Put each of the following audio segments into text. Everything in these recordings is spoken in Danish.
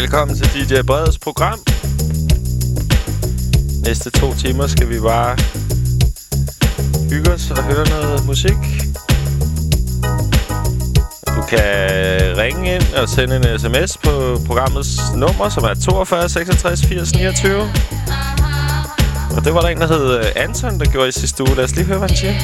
Velkommen til DJ Breds program. Næste to timer skal vi bare hygge os og høre noget musik. Du kan ringe ind og sende en sms på programmets nummer, som er 42 66 80 29. Og det var der en, der hed øh, Anton, der gjorde i sidste uge. Lad os lige høre, hvad han siger.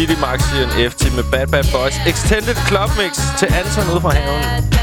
Kommer Midi Maxi FT med Bad Bad Boys. Extended Club Mix til Anton ude fra haven.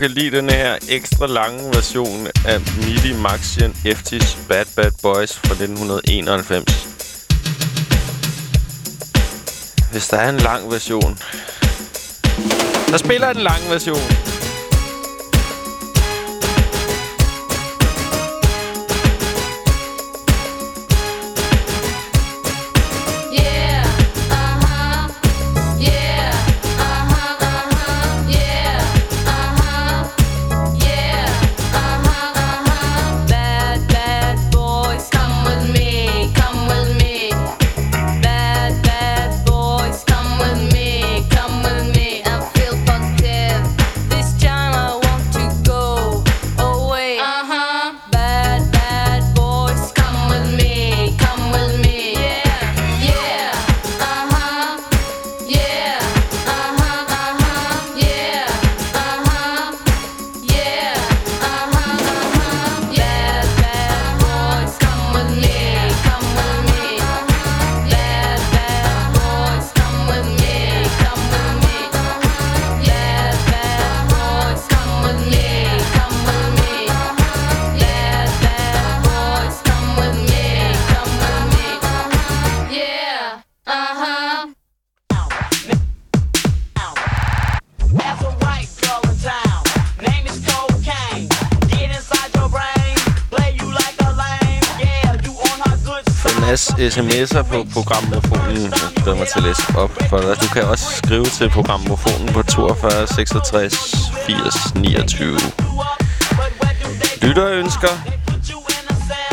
Kan lide den her ekstra lange version af Midi Maxian FT's Bad Bad Boys fra 1991. Hvis der er en lang version, så spiller jeg den lange version. Sms'er på programmofonen. Jeg glæder mig til at læse op for dig. Du kan også skrive til programmofonen på 42 66 80 29. Lytterønsker.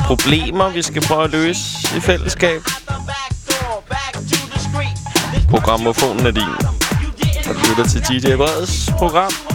Problemer, vi skal prøve at løse i fællesskab. Programmofonen er din. Og du lytter til DJ Breds program.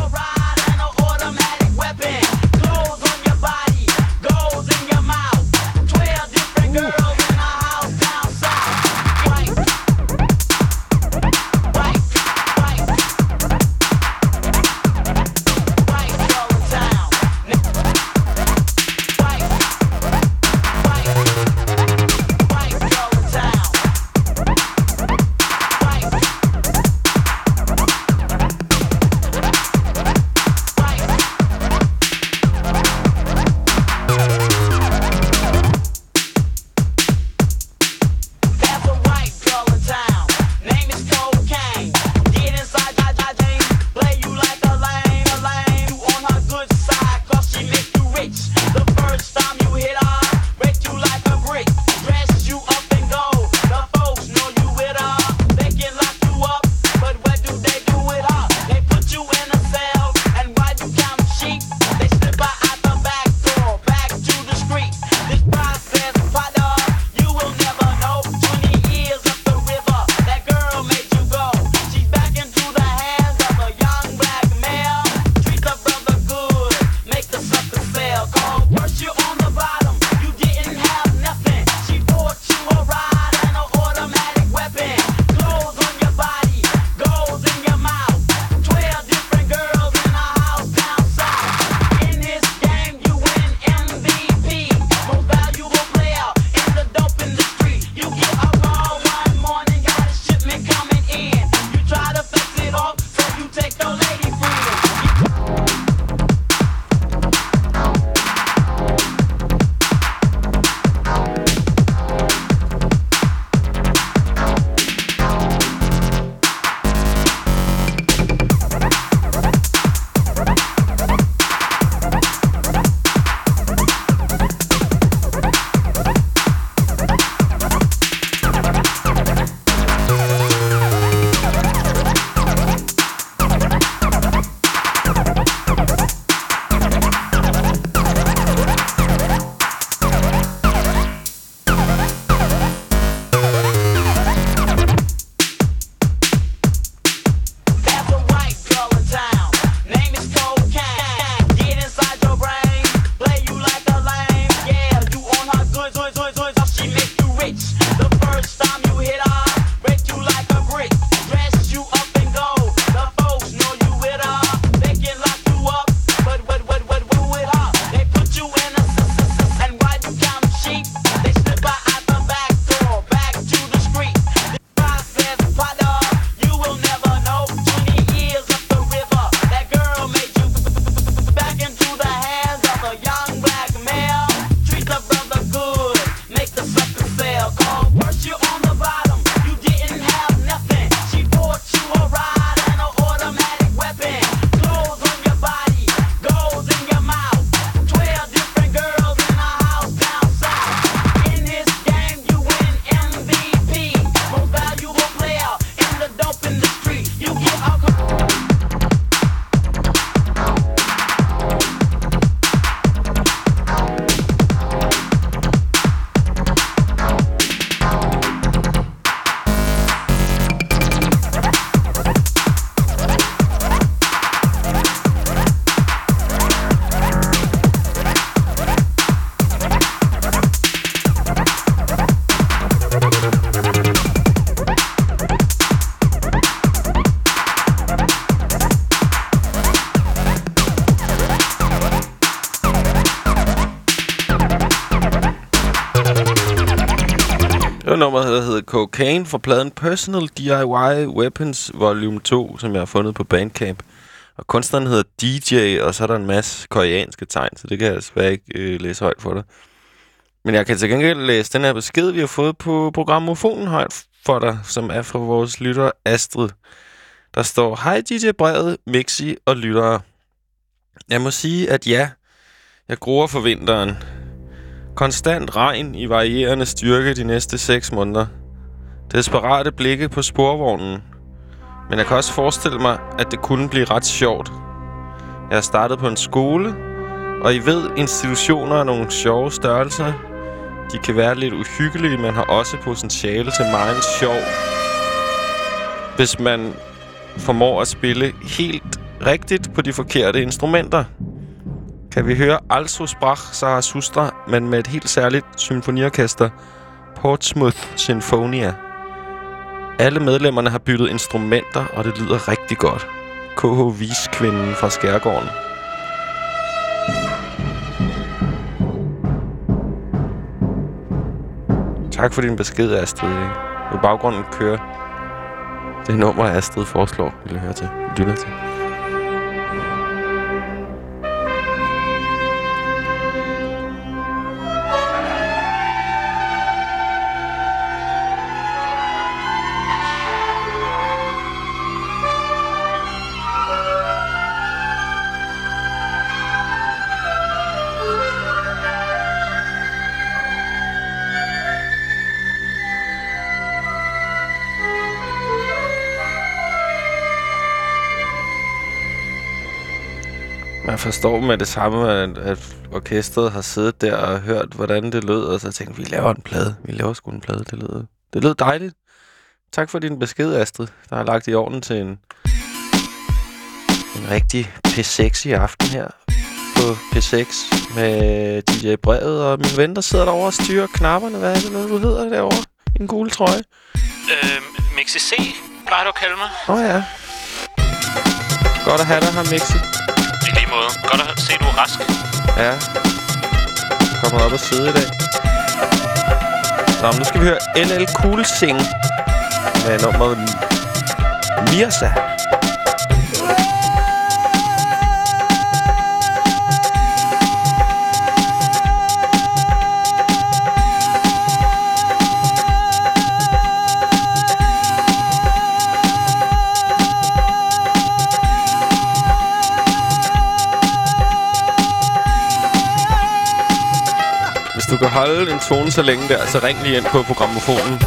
Cocaine fra pladen Personal DIY Weapons Volume 2, som jeg har fundet på Bandcamp. Og kunstneren hedder DJ, og så er der en masse koreanske tegn, så det kan jeg altså desværre ikke øh, læse højt for dig. Men jeg kan til gengæld læse den her besked, vi har fået på programmofonen højt for dig, som er fra vores lytter Astrid. Der står, Hej DJ Brevet, Mixi og lyttere. Jeg må sige, at ja, jeg gruer for vinteren. Konstant regn i varierende styrke de næste 6 måneder. Desperate blikke på sporvognen. Men jeg kan også forestille mig, at det kunne blive ret sjovt. Jeg har startet på en skole, og I ved, institutioner er nogle sjove størrelser. De kan være lidt uhyggelige, men har også potentiale til meget sjov. Hvis man formår at spille helt rigtigt på de forkerte instrumenter. Kan vi høre Also Sprach Zarathustra, men med et helt særligt symfoniorkester, Portsmouth Sinfonia. Alle medlemmerne har byttet instrumenter, og det lyder rigtig godt. KH Viskvinden fra Skærgården. Tak for din besked, Astrid. I baggrunden kører det nummer, Astrid foreslår, vil jeg høre til. Lytter til. Forstår med det samme, at, at orkestret har siddet der og hørt, hvordan det lød, og så tænkte vi laver en plade. Vi laver sgu en plade. Det lød, det lød dejligt. Tak for din besked, Astrid, der har lagt i orden til en, en rigtig P6 i aften her på P6 med DJ Brevet og min ven, der sidder derovre og styrer knapperne. Hvad er det noget, du hedder derovre? En gul trøje. Øh, Mixi C, plejer du at kalde mig. Åh oh, ja. Godt at have dig her, Mixi måde. Godt at se, du er rask. Ja. Kommer op og sidde i dag. Nå, men nu skal vi høre LL Cool Sing med nummeret Mirza. Du kan holde en tone så længe der, så ring lige ind på programmofonen.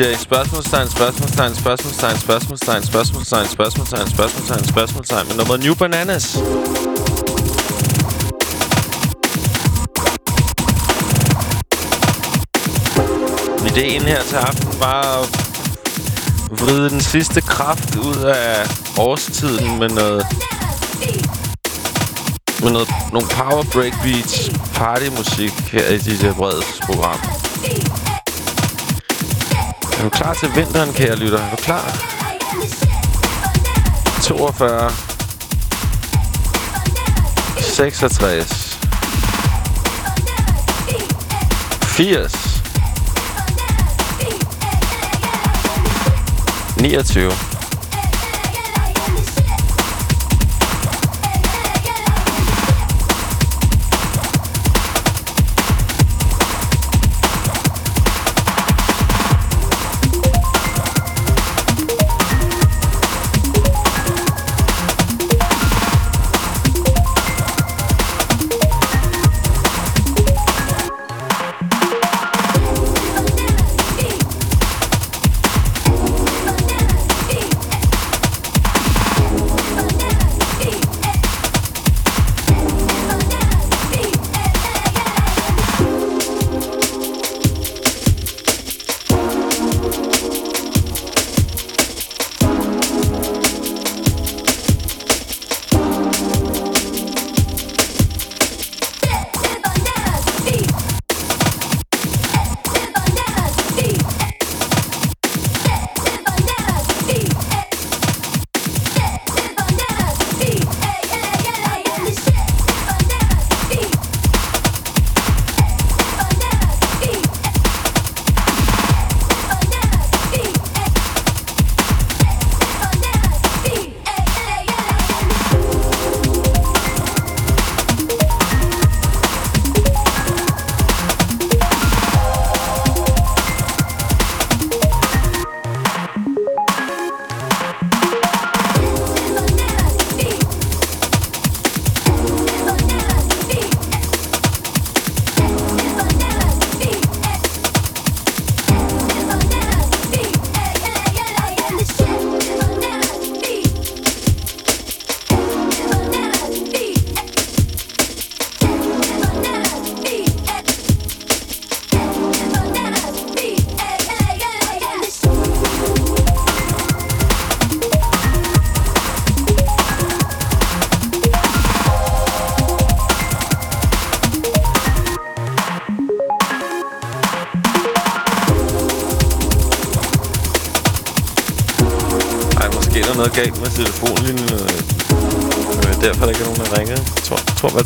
DJ spørgsmålstegn, spørgsmålstegn, spørgsmålstegn, spørgsmålstegn, spørgsmålstegn, spørgsmålstegn, spørgsmålstegn, spørgsmålstegn med nummeret New Bananas. Ideen her til aften var at vride den sidste kraft ud af årstiden med noget med noget, nogle power break beats, partymusik her i DJ Breds program. Er du klar til vinteren, kære lytter? Er du klar? 42 66 80 29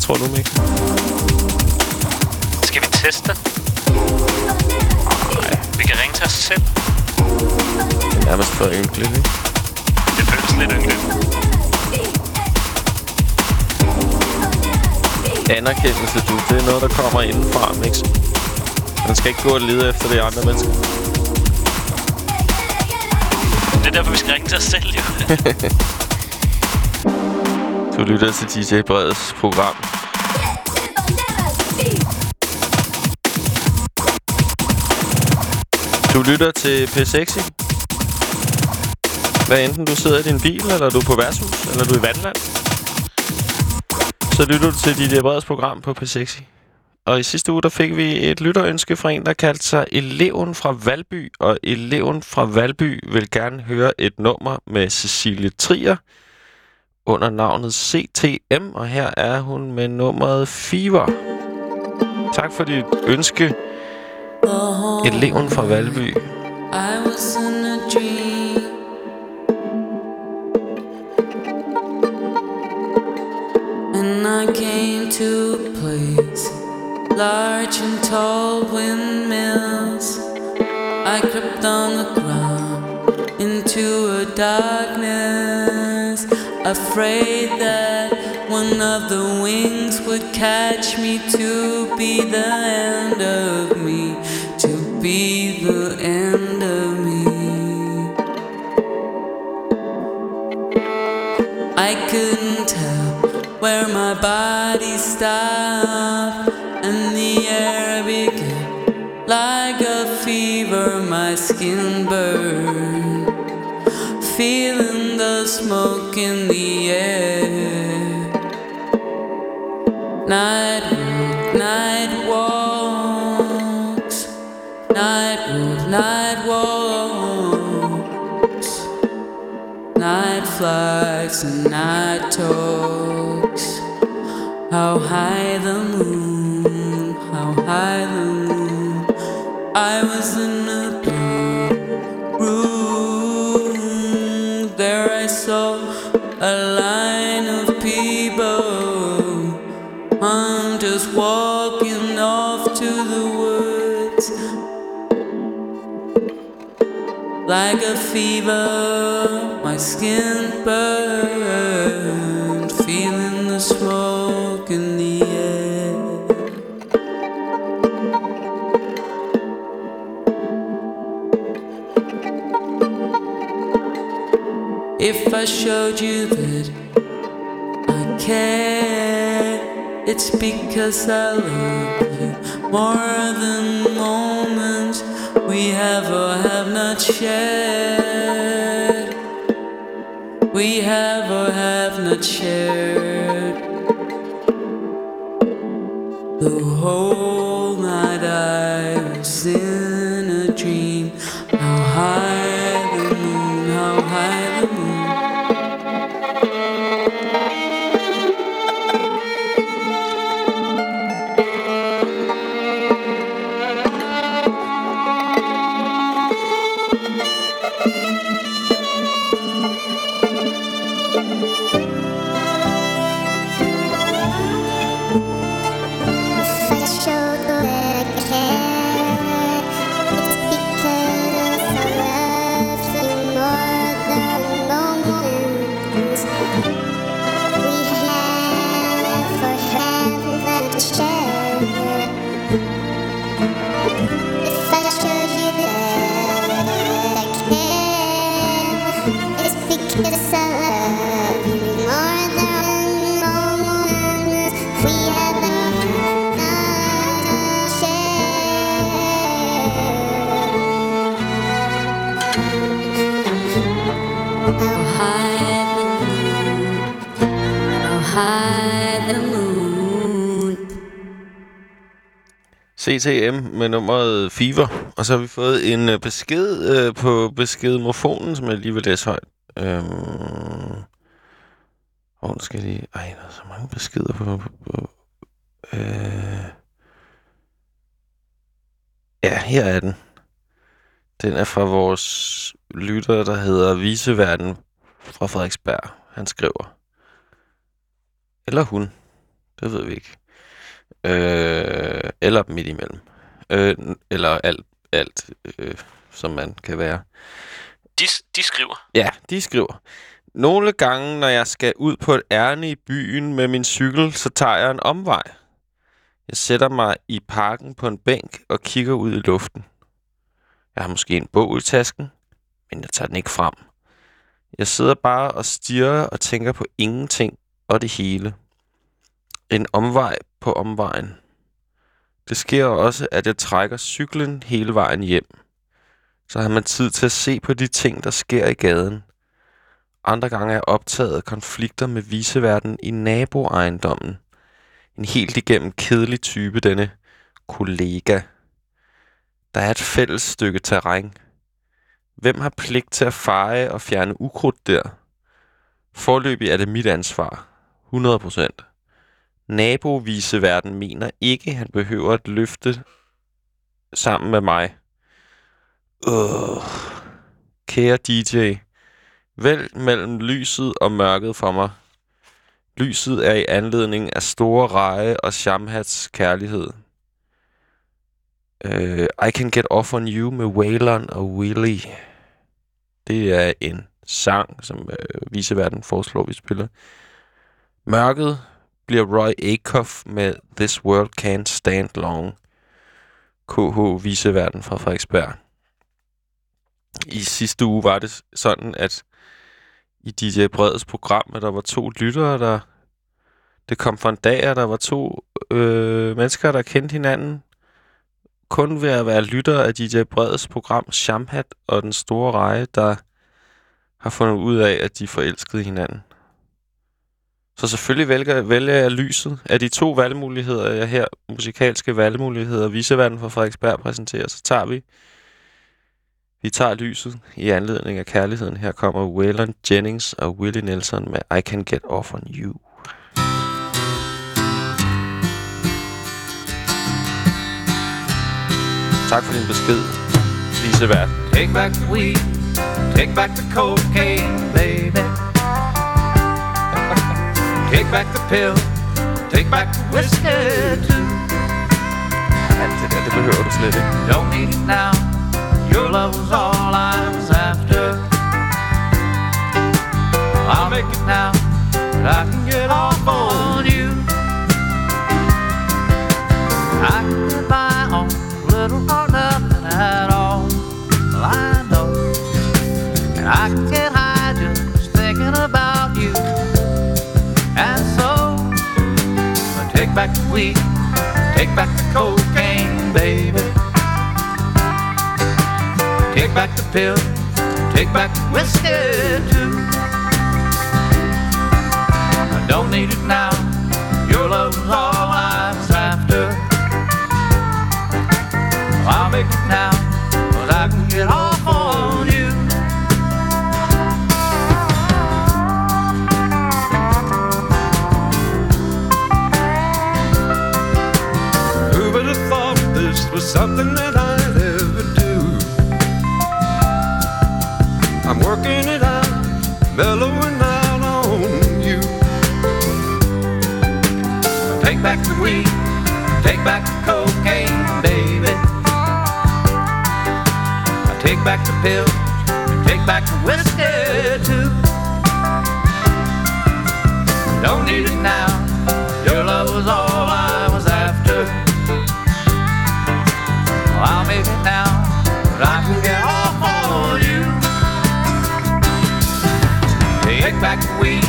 tror, du, Mik? Skal vi teste? Nej. Vi kan ringe til os selv. Det er nærmest for ynkeligt, ikke? Det føles lidt ynkeligt. Anerkendelse, du. Det er noget, der kommer indenfra, Mix. Man skal ikke gå og lede efter det andre mennesker. Det er derfor, vi skal ringe til os selv, jo. du lytter til DJ Breds program. Du lytter til P6. Hvad enten du sidder i din bil, eller du er på værtshus, eller du er i vandland. Så lytter du til dit Breds program på P6. Og i sidste uge, der fik vi et lytterønske fra en, der kaldte sig Eleven fra Valby. Og Eleven fra Valby vil gerne høre et nummer med Cecilie Trier under navnet CTM. Og her er hun med nummeret Fever. Tak for dit ønske, Eleven fra Valby. I was in a dream And I came to a place large and tall windmills. I crept on the ground into a darkness, afraid that one of the wings would catch me to be the end of me, be the end of me. I couldn't tell where my body stopped and the air began. Like a fever, my skin burned. Feeling the smoke in the air. Night walk, night walks. Night walk, night walks. Night flights and night talks. How high the moon, how high the moon. I was in a blue room. There I saw a line of people. I'm just walking Like a fever, my skin burned, feeling the smoke in the air. If I showed you that I care, it's because I love you more than moments we have or have not shared. We have or have not shared. The whole night I was in a dream. How high CTM med nummeret Fever. Og så har vi fået en øh, besked øh, på beskedmofonen, som jeg lige vil læse højt. Øhm... Hvor nu skal jeg lige... Ej, der er så mange beskeder på... på, på øh... Ja, her er den. Den er fra vores lytter, der hedder Viseverden fra Frederiksberg. Han skriver. Eller hun. Det ved vi ikke. Øh, eller midt imellem. Øh, eller alt, alt øh, som man kan være. De, de skriver. Ja, de skriver. Nogle gange, når jeg skal ud på et ærne i byen med min cykel, så tager jeg en omvej. Jeg sætter mig i parken på en bænk og kigger ud i luften. Jeg har måske en bog i tasken, men jeg tager den ikke frem. Jeg sidder bare og stirrer og tænker på ingenting og det hele. En omvej på omvejen. Det sker også, at jeg trækker cyklen hele vejen hjem. Så har man tid til at se på de ting, der sker i gaden. Andre gange er jeg optaget af konflikter med viseverden i naboejendommen. En helt igennem kedelig type, denne kollega. Der er et fælles stykke terræn. Hvem har pligt til at feje og fjerne ukrudt der? Forløbig er det mit ansvar. 100 procent. Naboviseverden mener ikke, han behøver at løfte sammen med mig. Øh. Kære DJ, vælg mellem lyset og mørket for mig. Lyset er i anledning af store reje og Shamhats kærlighed. Uh, I Can Get Off On You med Waylon og Willie. Det er en sang, som uh, Viseverden foreslår, vi spiller. Mørket bliver Roy Acuff med This World Can't Stand Long. KH Viseverden fra Frederiksberg. I sidste uge var det sådan, at i DJ Breds program, at der var to lyttere, der... Det kom for en dag, at der var to øh, mennesker, der kendte hinanden. kun ved at være lyttere af DJ Breds program Shamhat og den store reje, der har fundet ud af, at de forelskede hinanden. Så selvfølgelig vælger, vælger jeg lyset. Af de to valgmuligheder, jeg her, musikalske valgmuligheder, Visevanden fra Frederiksberg præsenterer, så tager vi vi tager lyset i anledning af kærligheden. Her kommer Waylon Jennings og Willie Nelson med I Can Get Off On You. Tak for din besked, Lise Vært. Take back the weed, take back the cocaine, baby. Take back the pill, take back the whiskey too. Don't need it now. Your love was all I was after. I'll make it now, but I can get off on you. I can get by on little or nothing at all. Well, I know, and I back the weed, take back the cocaine, baby. Take back the pill, take back the whiskey too. I don't need it now. Your love was all I was after. I'll make it now, something that I'd ever do? I'm working it out, mellowing out on you. Take back the weed, take back the cocaine, baby. I take back the pills, take back the whiskey too. Don't need it now, your love was all I'll make it now, but I can get off on you. Take back the weed,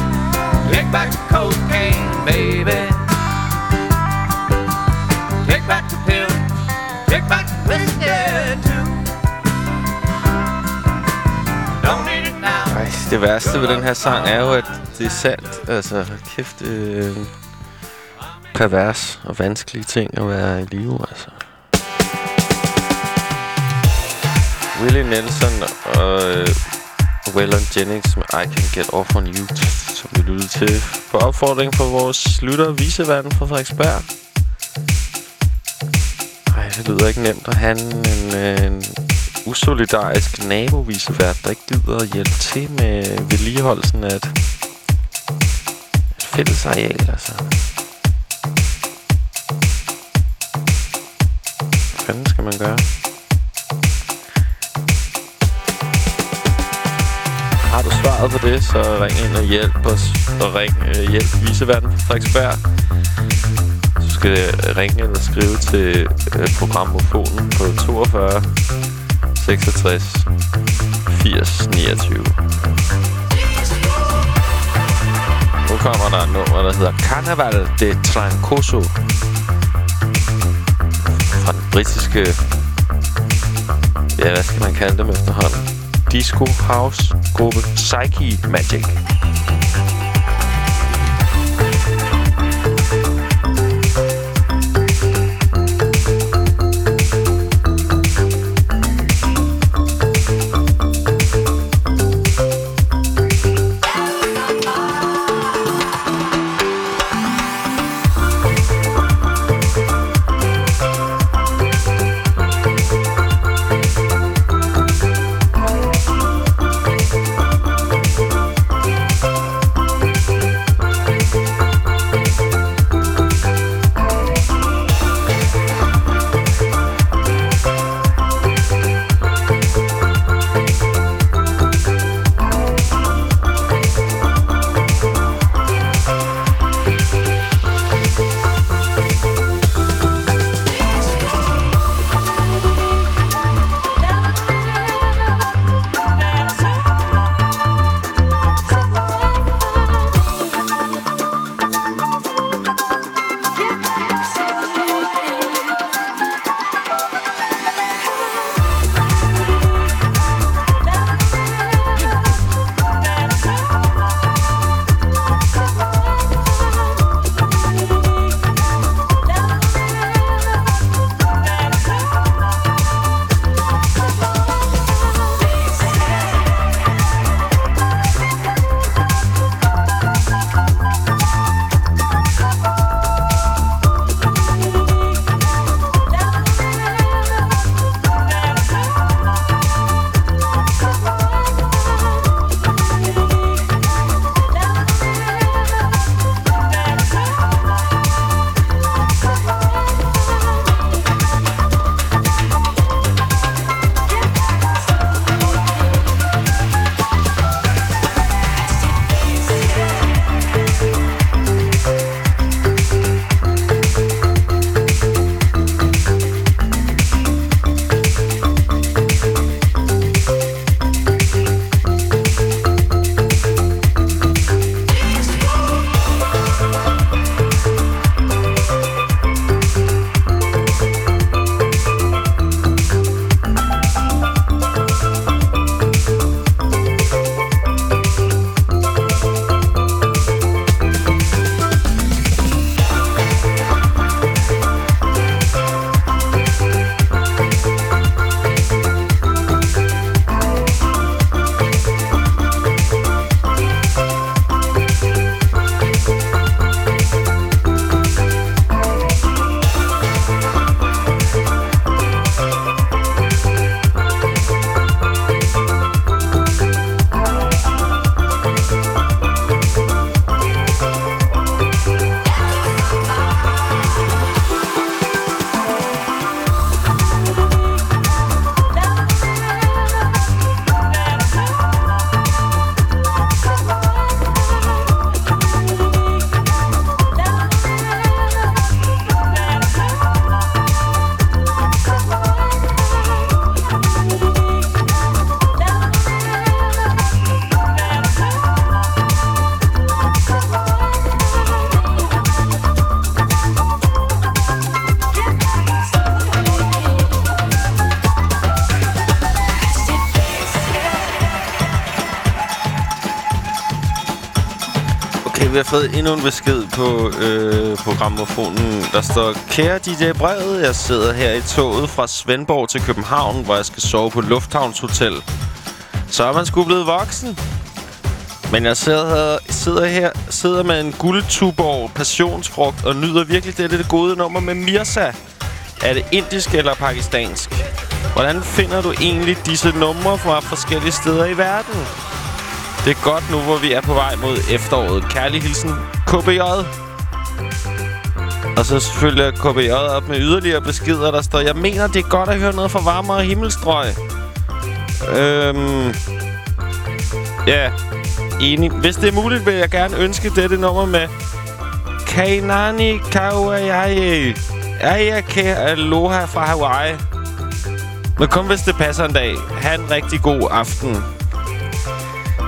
take back the cocaine, baby. Take back the pill, take back the whiskey too. Don't need it now. Ej, det værste ved den her sang er jo, at det er sandt. Altså, kæft, øh, pervers og vanskelige ting at være i live, altså. Willie Nelson og øh, Waylon Jennings med I Can Get Off On You, som vi lyttede til på opfordring fra vores lytter, Viseverden fra Frederiksberg. Ej, det lyder ikke nemt at have en, en usolidarisk nabovisevært, der ikke gider at hjælpe til med vedligeholdelsen af et, et fælles areal, altså. Hvad fanden skal man gøre? Svaret på det, så ring ind og hjælp os. Og ring øh, hjælp viseverden fra Frederiksberg. Så skal øh, ringe eller skrive til øh, programmofonen på 42 66 80 29. Nu kommer der et nummer, der hedder Carnaval de Trancoso. Fra den britiske... Ja, hvad skal man kalde dem efterhånden? Disco House gruppe Psyche Magic. Vi har fået endnu en besked på øh, programmofonen. Der står, Kære DJ Brevet, jeg sidder her i toget fra Svendborg til København, hvor jeg skal sove på Lufthavnshotel. Så er man sgu blevet voksen. Men jeg sidder, sidder her sidder med en guldtuborg passionsfrugt og nyder virkelig dette det gode nummer med Mirsa. Er det indisk eller pakistansk? Hvordan finder du egentlig disse numre fra forskellige steder i verden? Det er godt nu, hvor vi er på vej mod efteråret. Kærlig hilsen, KBJ. Og så selvfølgelig KBJ op med yderligere beskeder, der står, Jeg mener, det er godt at høre noget fra varmere himmelstrøg. Øhm... Ja, enig. Hvis det er muligt, vil jeg gerne ønske dette nummer med Kainani Kauaiai. Ayake Aloha fra Hawaii. Men kun hvis det passer en dag. Ha' en rigtig god aften.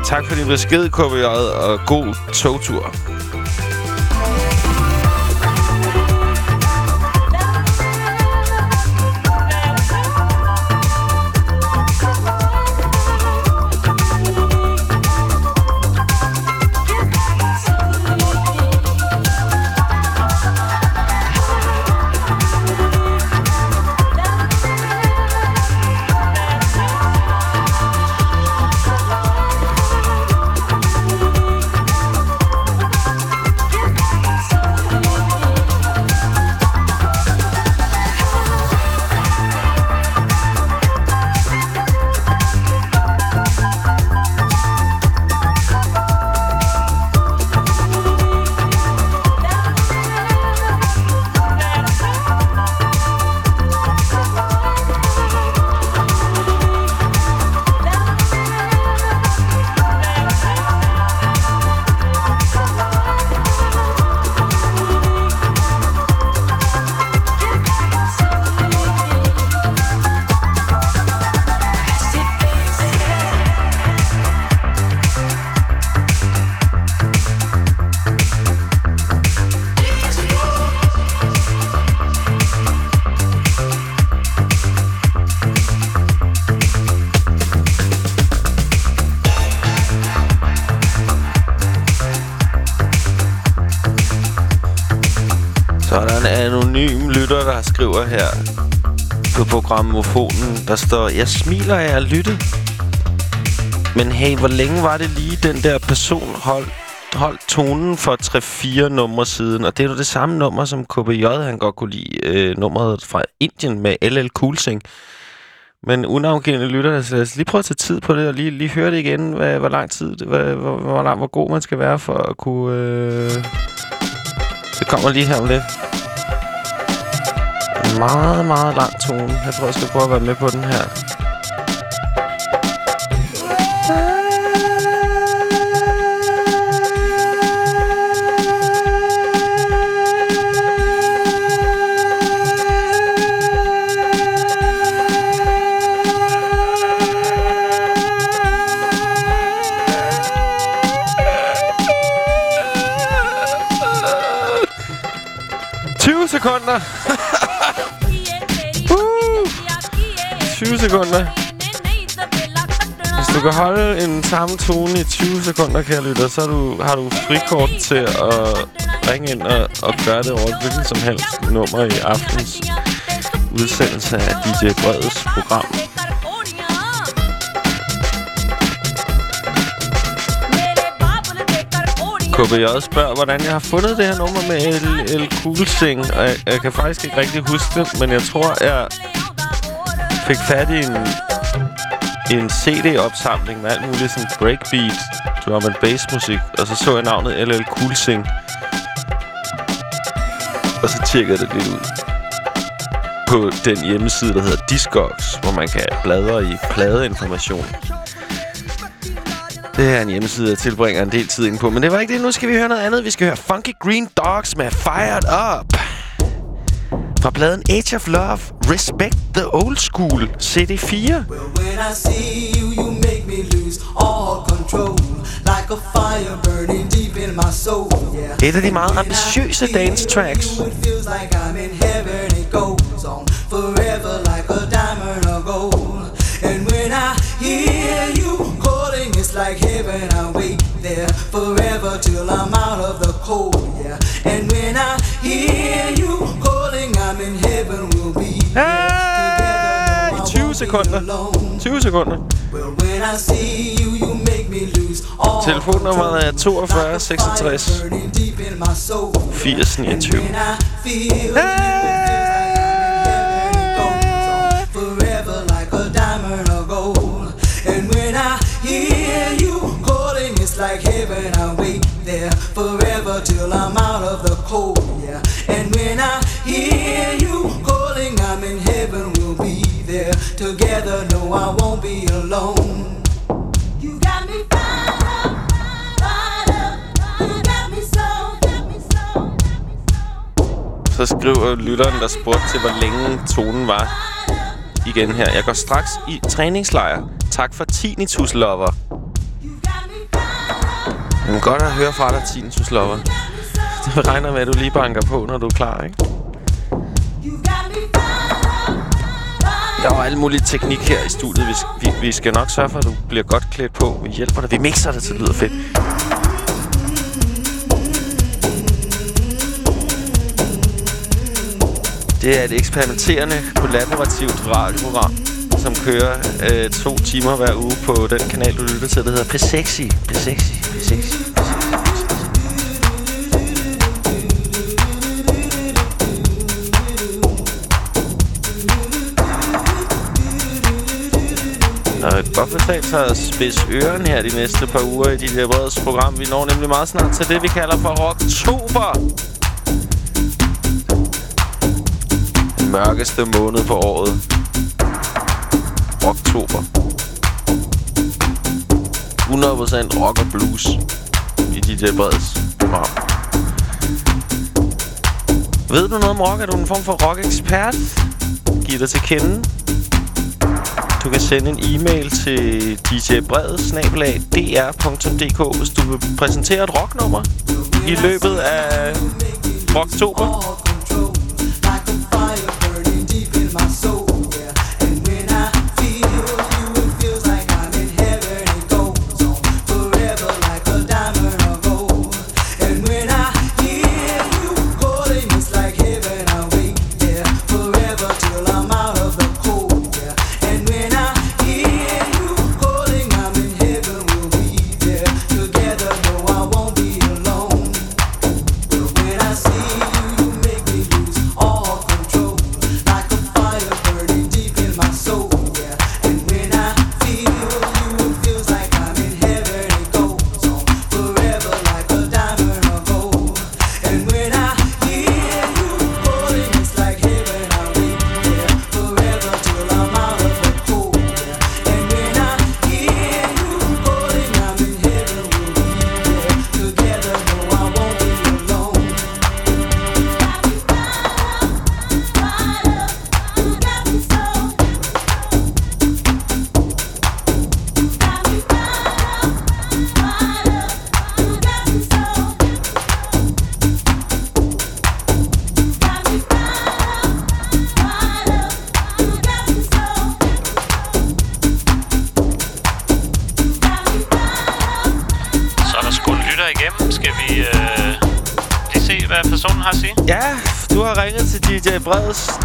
Tak for din besked, KVJ, og god togtur. Der skriver her på programmofonen. Der står, jeg smiler af at lytte. Men hey, hvor længe var det lige, den der person holdt holdt tonen for 3-4 numre siden, og det er jo det samme nummer, som KBJ han godt kunne lide, øh, nummeret fra Indien med LL Cool Sing. Men unavngivende lytter, så lad os lige prøve at tage tid på det, og lige, lige høre det igen, hvad, hvor lang tid, hvad, hvor, hvor, lang, hvor god man skal være for at kunne... Øh det kommer lige her om lidt. Meget, meget lang tone. Jeg tror, jeg skal prøve at være med på den her. sekunder. 20 sekunder. Hvis du kan holde en samme tone i 20 sekunder, kære lytter, så du, har du frikort til at ringe ind og, og gøre det over hvilken som helst nummer i aftens udsendelse af DJ Breds program. KBJ spørger, hvordan jeg har fundet det her nummer med El, El Cool Sing. Og jeg, jeg kan faktisk ikke rigtig huske det, men jeg tror, jeg fik fat i en, en CD-opsamling med alt muligt sådan breakbeat, drum and bass musik. Og så så jeg navnet LL Cool Sing. Og så tjekkede jeg det lidt ud på den hjemmeside, der hedder Discogs, hvor man kan bladre i pladeinformation. Det er en hjemmeside, jeg tilbringer en del tid inde på. Men det var ikke det. Nu skal vi høre noget andet. Vi skal høre Funky Green Dogs med Fired Up. Fra pladen Age of Love, Respect the Old School, CD 4. Well, when I see you, you make me lose all control. Like a fire burning deep in my soul. Yeah. Et af de meget ambitiøse dance tracks. You, it feels like I'm in heaven, it goes on forever like a diamond of gold. And when I hear you calling, it's like heaven, I wait there forever till I'm out of the cold. Yeah. And when I hear you calling, you make me lose all Telefonnummeret er 42 66 burning deep in my soul. 80 29. When I feel you, it goes on forever like a diamond of gold. And when I hear you calling, it's like heaven. I wait there forever till I'm out of the cold. Yeah. And when I hear you calling, I'm in heaven. We'll be there together. No, I won't be alone. You got me fired up, fired up. You got me so, got me so, got me so. Så skriver lytteren, der spurgte til, hvor længe tonen var. Igen her. Jeg går straks i træningslejr. Tak for tinnitus lover. Men godt at høre fra dig, tinnitus lover. Det regner med, at du lige banker på, når du er klar, ikke? Der er alle mulige teknik her i studiet. Vi, vi, vi skal nok sørge for, at du bliver godt klædt på. Vi hjælper dig. Vi mixer det, så det lyder fedt. Det er et eksperimenterende, kollaborativt radioprogram, som kører øh, to timer hver uge på den kanal, du lytter til. Det hedder P6. P6. P6. Der er godt betalt at øren her de næste par uger i dit Breds program. Vi når nemlig meget snart til det, vi kalder for Rocktober. Den mørkeste måned på året. Oktober. 100% rock og blues i DJ Breds program. Ved du noget om rock? Er du en form for rock-ekspert? Giv dig til kende. Du kan sende en e-mail til djbredet-dr.dk, hvis du vil præsentere et rocknummer i løbet af Rocktober.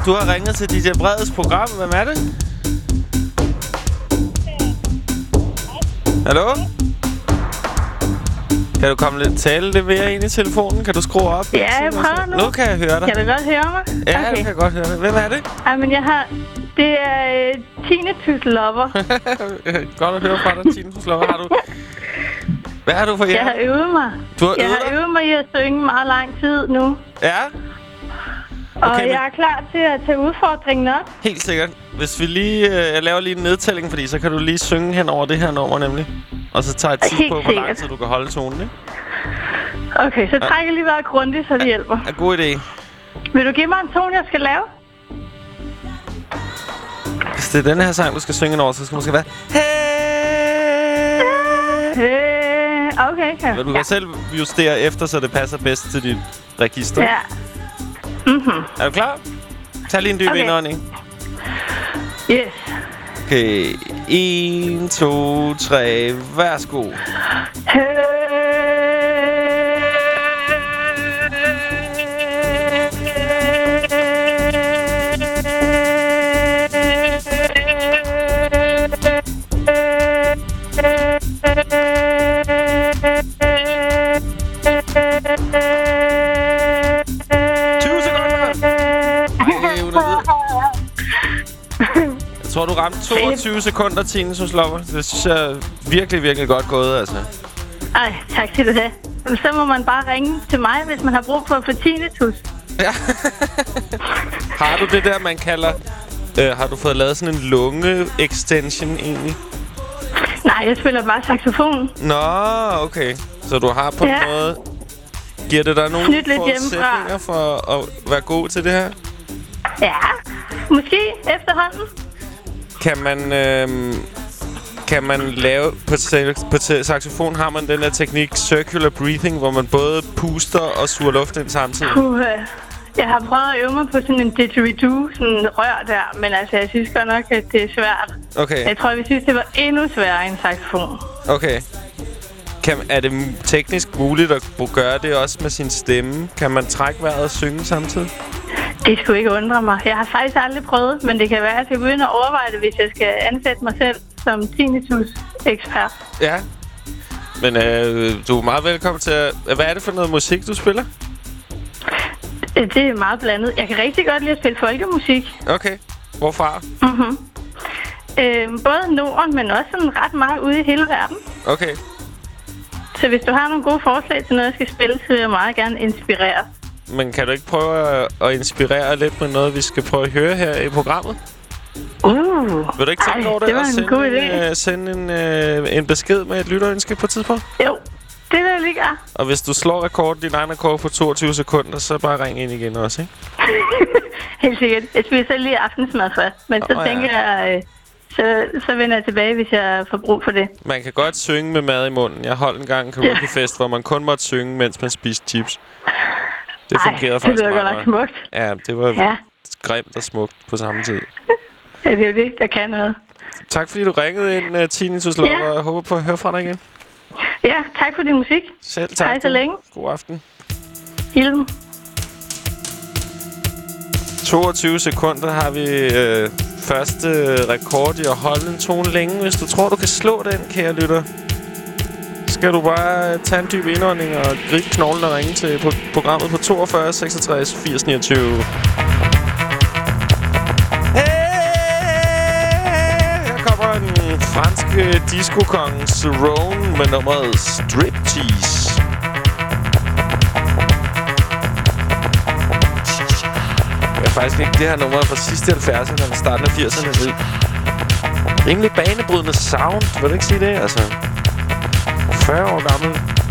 Du har ringet til DJ Breds program. Hvem er det? Hallo? Kan du komme lidt tale lidt mere ind i telefonen? Kan du skrue op? Ja, jeg prøver nu. Nu kan jeg høre dig. Kan du godt høre mig? Ja, okay. du kan godt høre dig. Hvem er det? Ej, men jeg har... Det er øh, Lover. godt at høre fra dig, Tine Slår. Har du... Hvad har du for Jeg har øvet mig. Du har Jeg øvet har dig? øvet mig i at synge meget lang tid nu. Ja, Okay, jeg er klar til at tage udfordringen op. helt sikkert. Hvis vi lige... Øh, jeg laver lige en nedtælling, fordi så kan du lige synge hen over det her nummer, nemlig. Og så tager jeg tid Helt på, hvor lang tid du kan holde tonen, ikke? Okay, så trækker jeg lige vejret grundigt, så det hjælper. Er god idé. Vil du give mig en tone, jeg skal lave? Hvis det er den her sang, du skal synge over, så skal du måske være... Hey! Øh, okay, kan Men du kan selv justere efter, så det passer bedst til dit register. Ja. Er du klar? Tag lige en dyb Okay. indånding. Yes. Okay. 1, 2, 3. Værsgo. tror, du ramte 22 sekunder, Tinnitus Lover. Det synes jeg er virkelig, virkelig godt gået, altså. Ej, tak skal du have. Så må man bare ringe til mig, hvis man har brug for at få tinnitus. Har du det der, man kalder... Øh, har du fået lavet sådan en lunge-extension egentlig? Nej, jeg spiller bare saxofon. Nå, okay. Så du har på en Ja. måde... Giver det dig nogle Snydt lidt forudsætninger for at være god til det her? Ja, måske efterhånden. Kan man... Øh, kan man lave... På, på sa- saxofon har man den der teknik circular breathing, hvor man både puster og suger luft ind samtidig. Puh, øh, jeg har prøvet at øve mig på sådan en didgeridoo, sådan en rør der. Men altså, jeg synes godt nok, at det er svært. Okay, Jeg tror, vi synes, det var endnu sværere end saxofon. okay. Kan, er det teknisk muligt at gøre det også med sin stemme? Kan man trække vejret og synge samtidig? Det skulle ikke undre mig. Jeg har faktisk aldrig prøvet, men det kan være, at jeg skal begynde at overveje det, hvis jeg skal ansætte mig selv som tinnitus-ekspert. Ja. Men øh, du er meget velkommen til at... Hvad er det for noget musik, du spiller? Øh, Det er meget blandet. Jeg kan rigtig godt lide at spille folkemusik. Okay. Hvorfra? Øh, både Norden, men også sådan ret meget ude i hele verden. Okay. Så hvis du har nogle gode forslag til noget, jeg skal spille, så vil jeg meget gerne inspirere. Men kan du ikke prøve at, at inspirere lidt med noget, vi skal prøve at høre her i programmet? Uh, Vil du ikke tænke Ej, over det? det var og en sende god en, idé. øh, sende en, øh, en besked med et lytterønske på et tidspunkt? jo, det vil jeg lige gøre. Og hvis du slår rekorden, din egen rekord på 22 sekunder, så bare ring ind igen også, ikke? Helt sikkert. Jeg spiser lige aftensmad først, men så oh, ja. tænker jeg, øh, så, så vender jeg tilbage, hvis jeg får brug for det. Man kan godt synge med mad i munden. Jeg holdt en gang en karaokefest, hvor man kun måtte synge, mens man spiste chips. Det Ej, fungerede det faktisk meget nok godt. smukt. Ja, det var Ja, grimt og smukt på samme tid. ja, det er jo det, der kan noget. Tak fordi du ringede ind, uh, Tinnitus Lover, Ja. og jeg håber på at høre fra dig igen. Ja, tak for din musik. Selv tak. Hej så længe. God aften. Hilden. 22 sekunder har vi øh, første rekord i at holde en tone længe. Hvis du tror, du kan slå den, kære lytter, skal du bare tage en dyb indånding og gribe knoglen og ringe til programmet på 42 66 80 29. Hey! Her kommer franske disco-kongen Cerrone med nummeret Striptease. Jeg er faktisk ikke det her nummer fra sidste 70'erne eller starten af 80'erne. Rimelig banebrydende sound, vil du ikke sige det? Altså, 40 år gammel. Her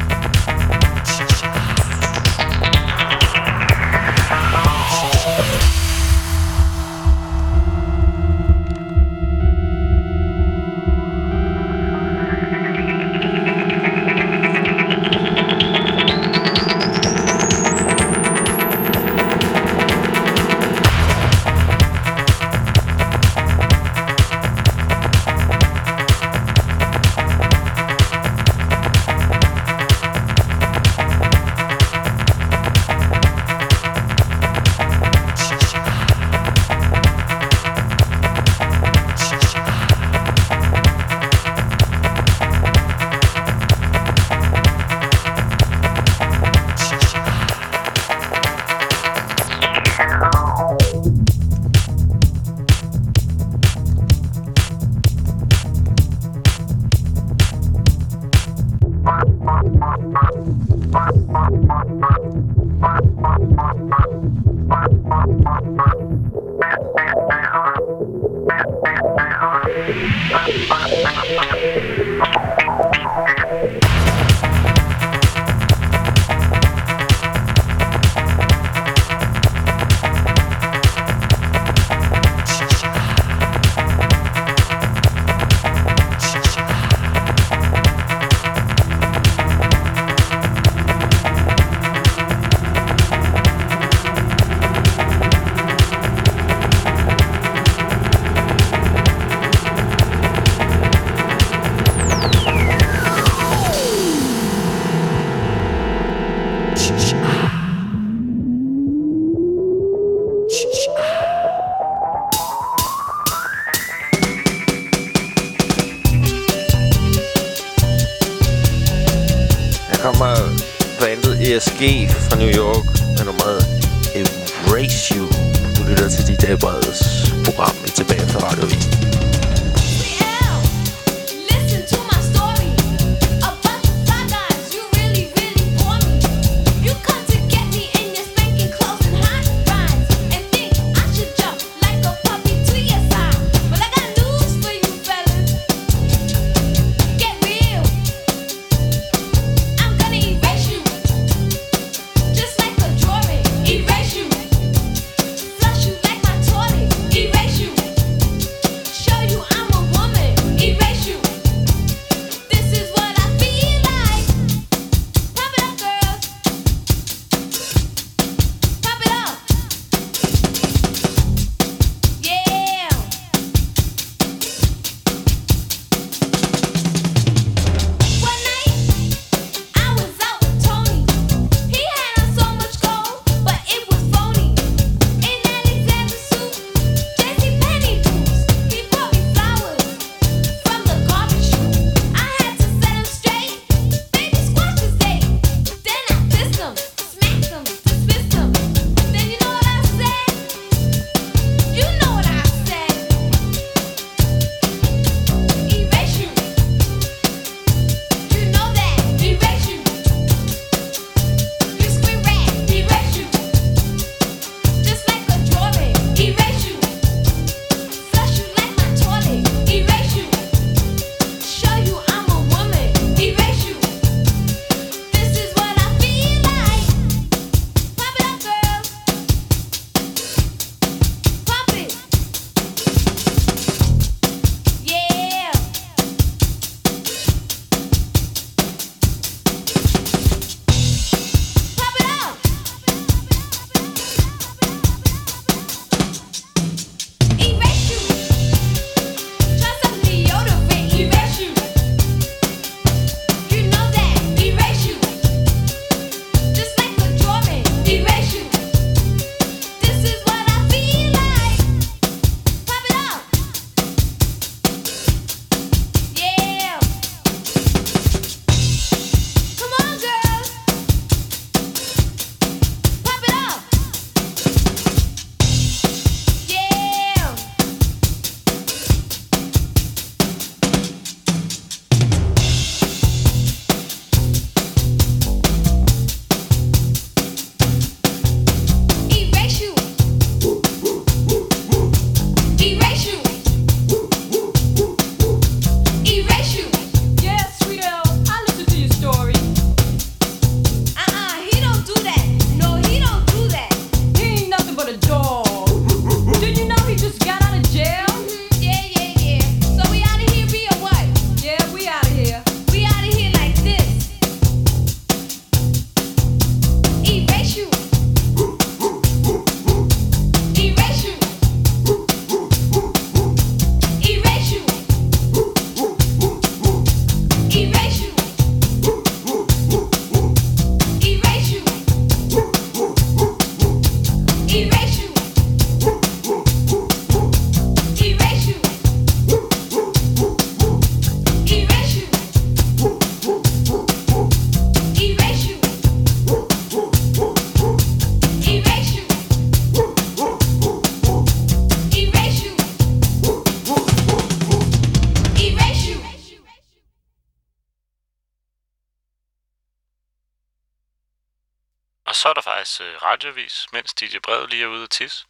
mens DJ Brev lige er ude at tisse.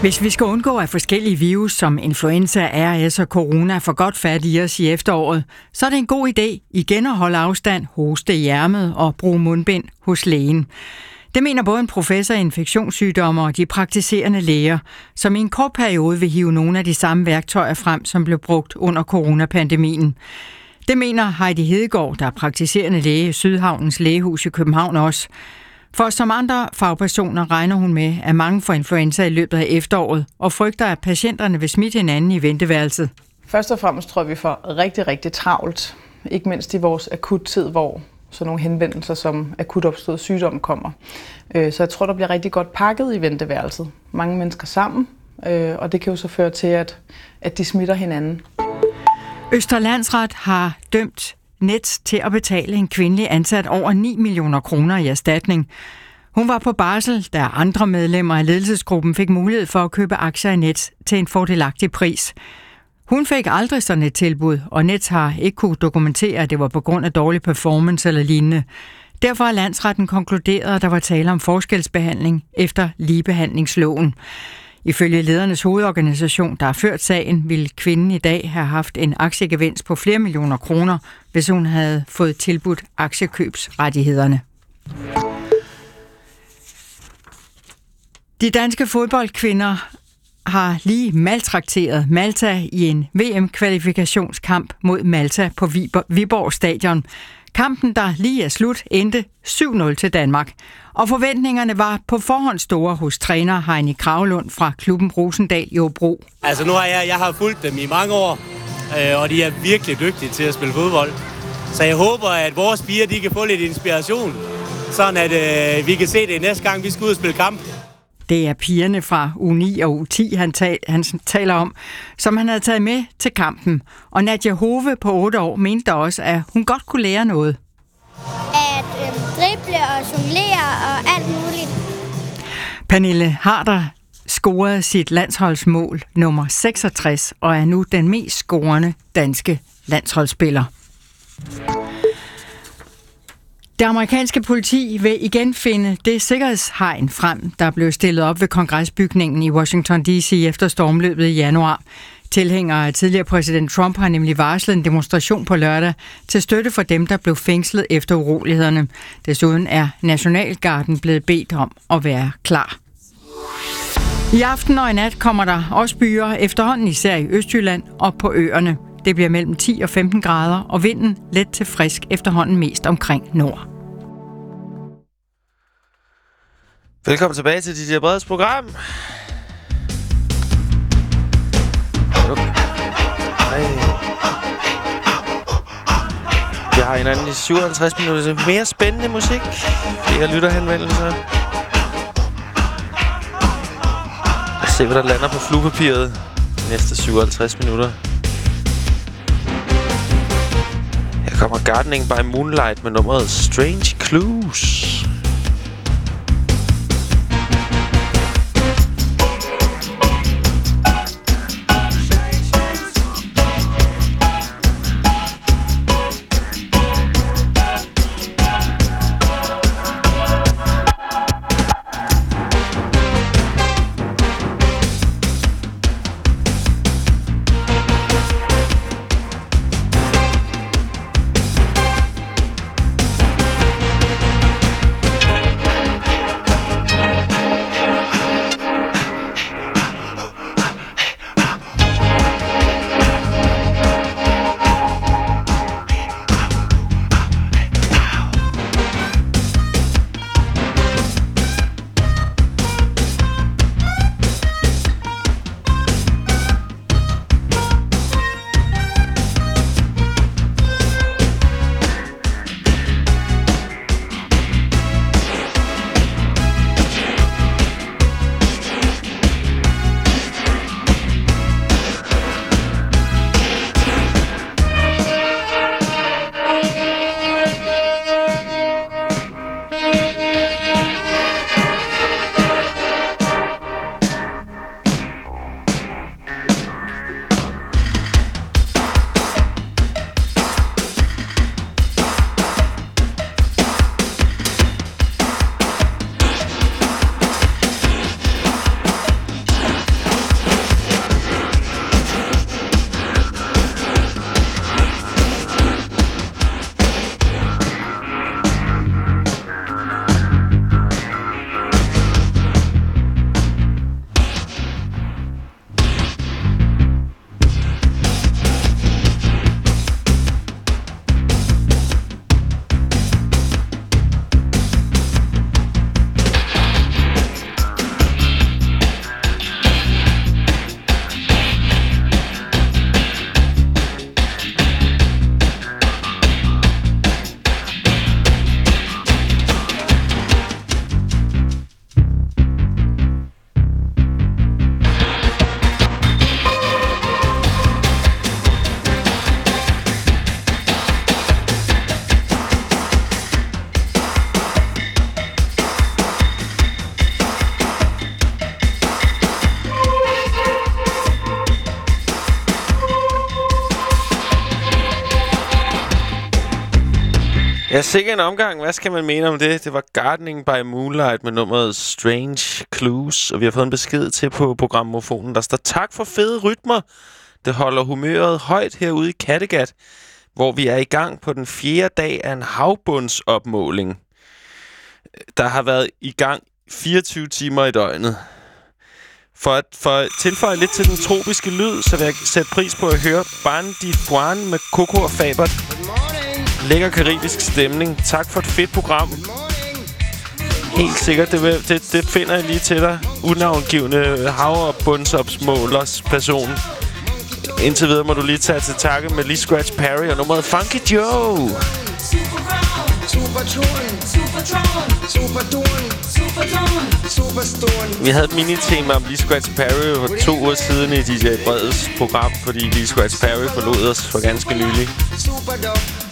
Hvis vi skal undgå, at forskellige virus som influenza, RS og corona får godt fat i os i efteråret, så er det en god idé igen at holde afstand, hoste i ærmet og bruge mundbind hos lægen. Det mener både en professor i infektionssygdomme og de praktiserende læger, som i en kort periode vil hive nogle af de samme værktøjer frem, som blev brugt under coronapandemien. Det mener Heidi Hedegaard, der er praktiserende læge i Sydhavnens Lægehus i København også. For som andre fagpersoner regner hun med, at mange får influenza i løbet af efteråret, og frygter, at patienterne vil smitte hinanden i venteværelset. Først og fremmest tror vi får rigtig, rigtig travlt. Ikke mindst i vores akuttid, hvor sådan nogle henvendelser som akut opstået sygdom kommer. Øh, så jeg tror, der bliver rigtig godt pakket i venteværelset. Mange mennesker sammen, øh, og det kan jo så føre til, at, at de smitter hinanden. Østerlandsret har dømt Nets til at betale en kvindelig ansat over 9 millioner kroner i erstatning. Hun var på barsel, da andre medlemmer af ledelsesgruppen fik mulighed for at købe aktier i Nets til en fordelagtig pris. Hun fik aldrig sådan et tilbud, og Nets har ikke kunne dokumentere, at det var på grund af dårlig performance eller lignende. Derfor har landsretten konkluderet, at der var tale om forskelsbehandling efter ligebehandlingsloven. Ifølge ledernes hovedorganisation, der har ført sagen, ville kvinden i dag have haft en aktiegevinst på flere millioner kroner, hvis hun havde fået tilbudt aktiekøbsrettighederne. De danske fodboldkvinder har lige maltrakteret Malta i en VM-kvalifikationskamp mod Malta på Viborg, Viborg Stadion. Kampen, der lige er slut, endte 7-0 til Danmark. Og forventningerne var på forhånd store hos træner Heini Kravlund fra klubben Rosendal i Åbro. Altså nu har jeg, jeg har fulgt dem i mange år, øh, og de er virkelig dygtige til at spille fodbold. Så jeg håber, at vores piger de kan få lidt inspiration, sådan at øh, vi kan se det næste gang, vi skal ud og spille kamp. Det er pigerne fra U9 og U10, han, tal, han taler om, som han havde taget med til kampen. Og Nadia Hove på 8 år mente også, at hun godt kunne lære noget. At øh, drible og jonglere og alt muligt. Pernille Harder scorede sit landsholdsmål nummer 66 og er nu den mest scorende danske landsholdsspiller. Det amerikanske politi vil igen finde det sikkerhedshegn frem, der blev stillet op ved kongresbygningen i Washington D.C. efter stormløbet i januar. Tilhængere af tidligere præsident Trump har nemlig varslet en demonstration på lørdag til støtte for dem, der blev fængslet efter urolighederne. Desuden er Nationalgarden blevet bedt om at være klar. I aften og i nat kommer der også byer, efterhånden især i Østjylland og på øerne. Det bliver mellem 10 og 15 grader, og vinden let til frisk efterhånden mest omkring nord. Velkommen tilbage til DJ Breds program. Ej. Jeg har hinanden i 57 minutter til mere spændende musik. Flere lytterhenvendelser. Lad os se, hvad der lander på fluepapiret de næste 57 minutter. Kommer Gardening by Moonlight med nummeret Strange Clues. Ja, sikkert en omgang. Hvad skal man mene om det? Det var Gardening by Moonlight med nummeret Strange Clues. Og vi har fået en besked til på programmofonen, der står tak for fede rytmer. Det holder humøret højt herude i Kattegat, hvor vi er i gang på den fjerde dag af en havbundsopmåling. Der har været i gang 24 timer i døgnet. For at, for at tilføje lidt til den tropiske lyd, så vil jeg sætte pris på at høre Bandi Juan med Coco og Fabert. Lækker karibisk stemning. Tak for et fedt program. Helt sikkert, det, det, det finder jeg lige til dig. Unavngivende hav- og bundsopsmålers person. Indtil videre må du lige tage til takke med Lee Scratch Perry og nummeret Funky Joe. Vi havde et mini-tema om Lee Scratch Perry for to uger siden i DJ Breds program, fordi Lee Scratch Perry forlod os for ganske nylig.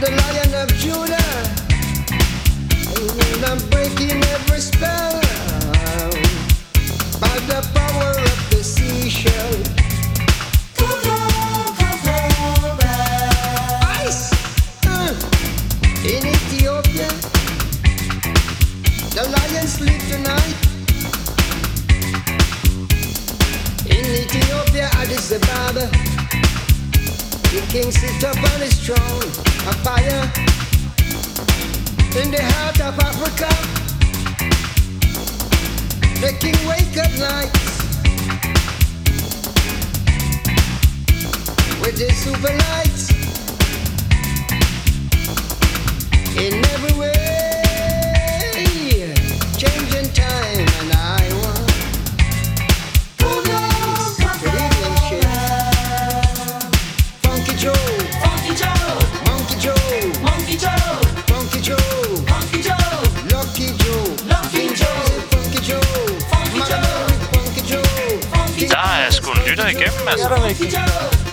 The Lion of Judah. I'm breaking every spell by the power of the seashell. Ice! Uh, in Ethiopia, the sleep tonight. In Ethiopia, the king sits up on his throne, a fire. In the heart of Africa. The king wake up nights with his super lights. In every lytter igennem, altså.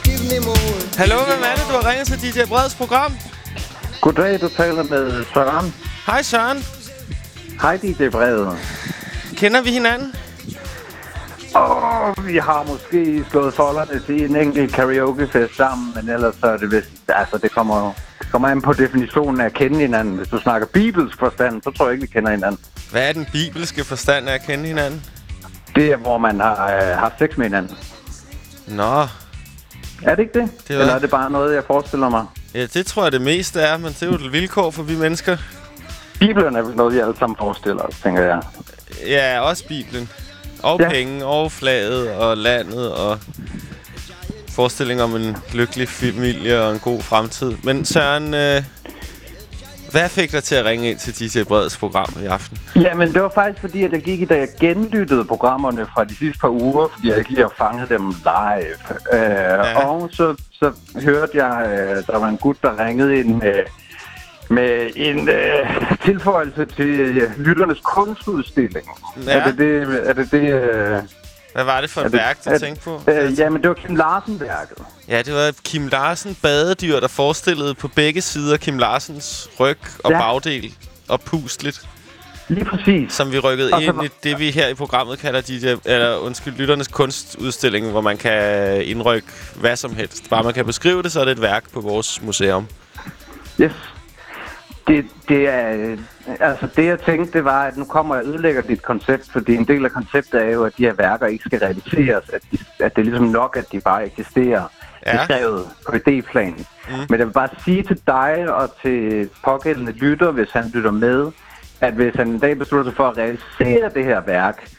Give me more. Hallo, hvem er det, du har ringet til DJ Breds program? Goddag, du taler med Søren. Hej Søren. Hej, DJ Brede. Kender vi hinanden? Åh, vi har måske slået folderne til en enkelt karaokefest sammen, men ellers så er det vist... Altså, det kommer det kommer an på definitionen af at kende hinanden. Hvis du snakker bibelsk forstand, så tror jeg ikke, vi kender hinanden. Hvad er den bibelske forstand af at kende hinanden? Det er, hvor man har øh, haft sex med hinanden. Nå, Er det ikke det? Det var- Eller er det bare noget, jeg forestiller mig? ja, det tror jeg det meste er, men det er jo et vilkår for vi mennesker. Bibelen er vel noget, vi alle sammen forestiller os, tænker jeg. Ja, også Bibelen. Og ja. penge, og flaget, og landet, og forestilling om en lykkelig familie og en god fremtid. Men Søren, øh, hvad fik dig til at ringe ind til DJ Breds program i aften? Jamen, det var faktisk fordi, at jeg gik, i, da jeg genlyttede programmerne fra de sidste par uger, fordi jeg ikke lige har fanget dem live. Øh, ja. Og så, så hørte jeg, øh, der var en gut, der ringede ind med, med en øh, tilføjelse til øh, lytternes kunstudstilling. Ja. Er det det... Er det, det øh, Hvad var det for et det- værk, du er- tænkte på? Øh, jamen, det var Kim Larsen-værket. Ja, det var Kim Larsen badedyr, der forestillede på begge sider Kim Larsens ryg og Ja. bagdel og pusligt. Lige præcis. Som vi rykkede Og ind var- i det, vi her i programmet kalder de, eller undskyld, lytternes kunstudstilling, hvor man kan indrykke hvad som helst. Bare man kan beskrive det, så er det et værk på vores museum. Yes. Det, det er... øh, Altså, det jeg tænkte, det var, at nu kommer jeg og ødelægger dit koncept, fordi en del af konceptet er jo, at de her værker ikke skal realiseres. At, de, at det er ligesom nok, at de bare eksisterer Ja. beskrevet på idéplan. Mm. Men jeg vil bare sige til dig og til pågældende lytter, hvis han lytter med, at hvis han en dag beslutter sig for at realisere det her værk,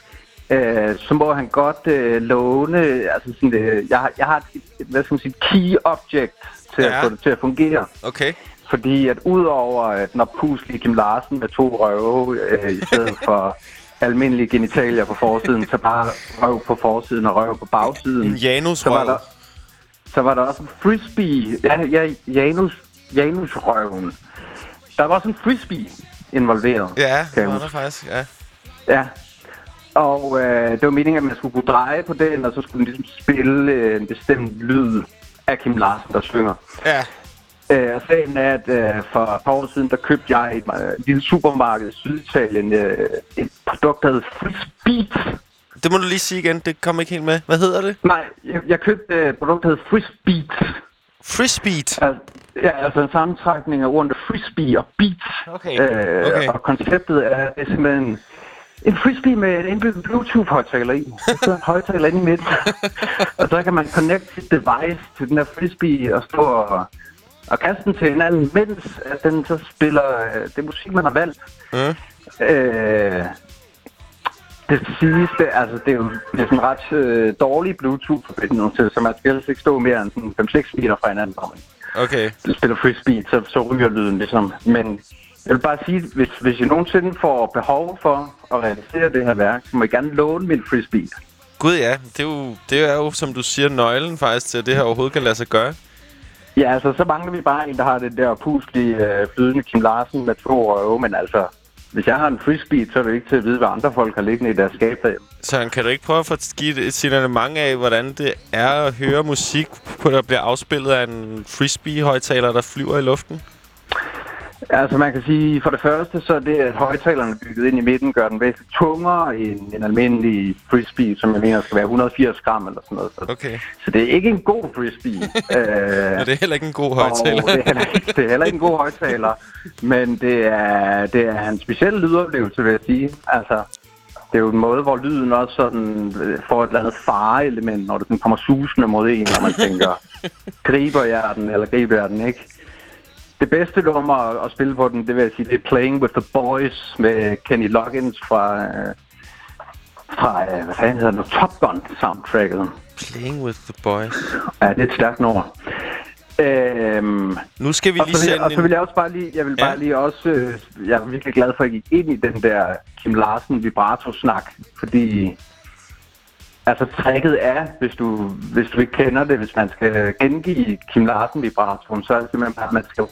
øh, så må han godt øh, låne, altså sådan, øh, jeg, har- jeg har et, et, hvad skal man sige, key object til Ja. at få det til at fungere. Okay. Fordi at udover at når puslige Kim Larsen med to røve øh, i stedet for almindelige genitalier på forsiden, så bare røv på forsiden og røv på bagsiden. En Janus så var der, så var der også en frisbee. Ja, ja Janus, Janus røven. Der var også en frisbee. involveret. Ja, det var der faktisk, ja. Ja. Og øh, det var meningen, at man skulle kunne dreje på den, og så skulle den ligesom spille øh, en bestemt lyd af Kim Larsen, der synger. Ja. Øh, og sagen er, at øh, for et par år siden, der købte jeg i et øh, lille supermarked i Syditalien øh, et produkt, der hed Frisbeat. Det må du lige sige igen, det kom ikke helt med. Hvad hedder det? Nej, jeg, jeg købte øh, et produkt, der hed Frisbeat. Frisbeat? Al- ja, altså en sammentrækning af ordene frisbee og beat. Okay. Øh, Okay. Og konceptet er, det er simpelthen en frisbee med en indbygget Bluetooth-højtaler i. Der sidder en højtaler inde i midten. og så kan man connect sit device til den her frisbee og stå og, og kaste den til hinanden, mens at den så spiller øh, det musik, man har valgt. Mm. Øh, det sidste, altså det er jo det er sådan ret øh, dårlig Bluetooth-forbindelse, så man skal helst ikke stå mere end sådan 5-6 meter fra hinanden, når man Okay. spiller frisbee, så, så ryger lyden ligesom. Men jeg vil bare sige, hvis, hvis I nogensinde får behov for at realisere det her værk, så må I gerne låne min frisbee. Gud ja, det er, jo, det er jo, som du siger, nøglen faktisk til, at det her overhovedet kan lade sig gøre. Ja, altså så mangler vi bare en, der har det der puslige, øh, flydende Kim Larsen med to røve, men altså, hvis jeg har en frisbee, så er det ikke til at vide, hvad andre folk har liggende i deres skab derhjemme. Søren, kan du ikke prøve at få give et signalement af, hvordan det er at høre musik, på der bliver afspillet af en frisbee-højtaler, der flyver i luften? Altså man kan sige, for det første, så er det, at højtalerne bygget ind i midten, gør den væsentligt tungere end en almindelig frisbee, som jeg mener skal være 180 gram eller sådan noget. Så, okay. så det er ikke en god frisbee. øh, Men det er heller ikke en god højtaler. Og det, er heller, ikke- det er heller ikke en god højtaler, men det er, det er en speciel lydoplevelse, vil jeg sige. Altså, det er jo en måde, hvor lyden også sådan øh, får et eller andet fareelement, når det sådan kommer susende mod en, og man tænker, griber jeg den, eller griber jeg den ikke? Det bedste nummer at- at spille på den, det vil jeg sige, det er Playing with the Boys med Kenny Loggins fra, øh, fra øh, hvad fanden hedder det Top Gun soundtracket. Playing with the boys. Ja, det er et stærkt nummer. Øhm, nu skal vi og lige så vil, sende Og så vil jeg også bare lige, jeg vil Ja. bare lige også, øh, jeg er virkelig glad for, at jeg gik ind i den der Kim Larsen vibrato-snak, fordi altså tricket er, hvis du, hvis du ikke kender det, hvis man skal gengive Kim Larsen vibratoen, så er det simpelthen bare, at man skal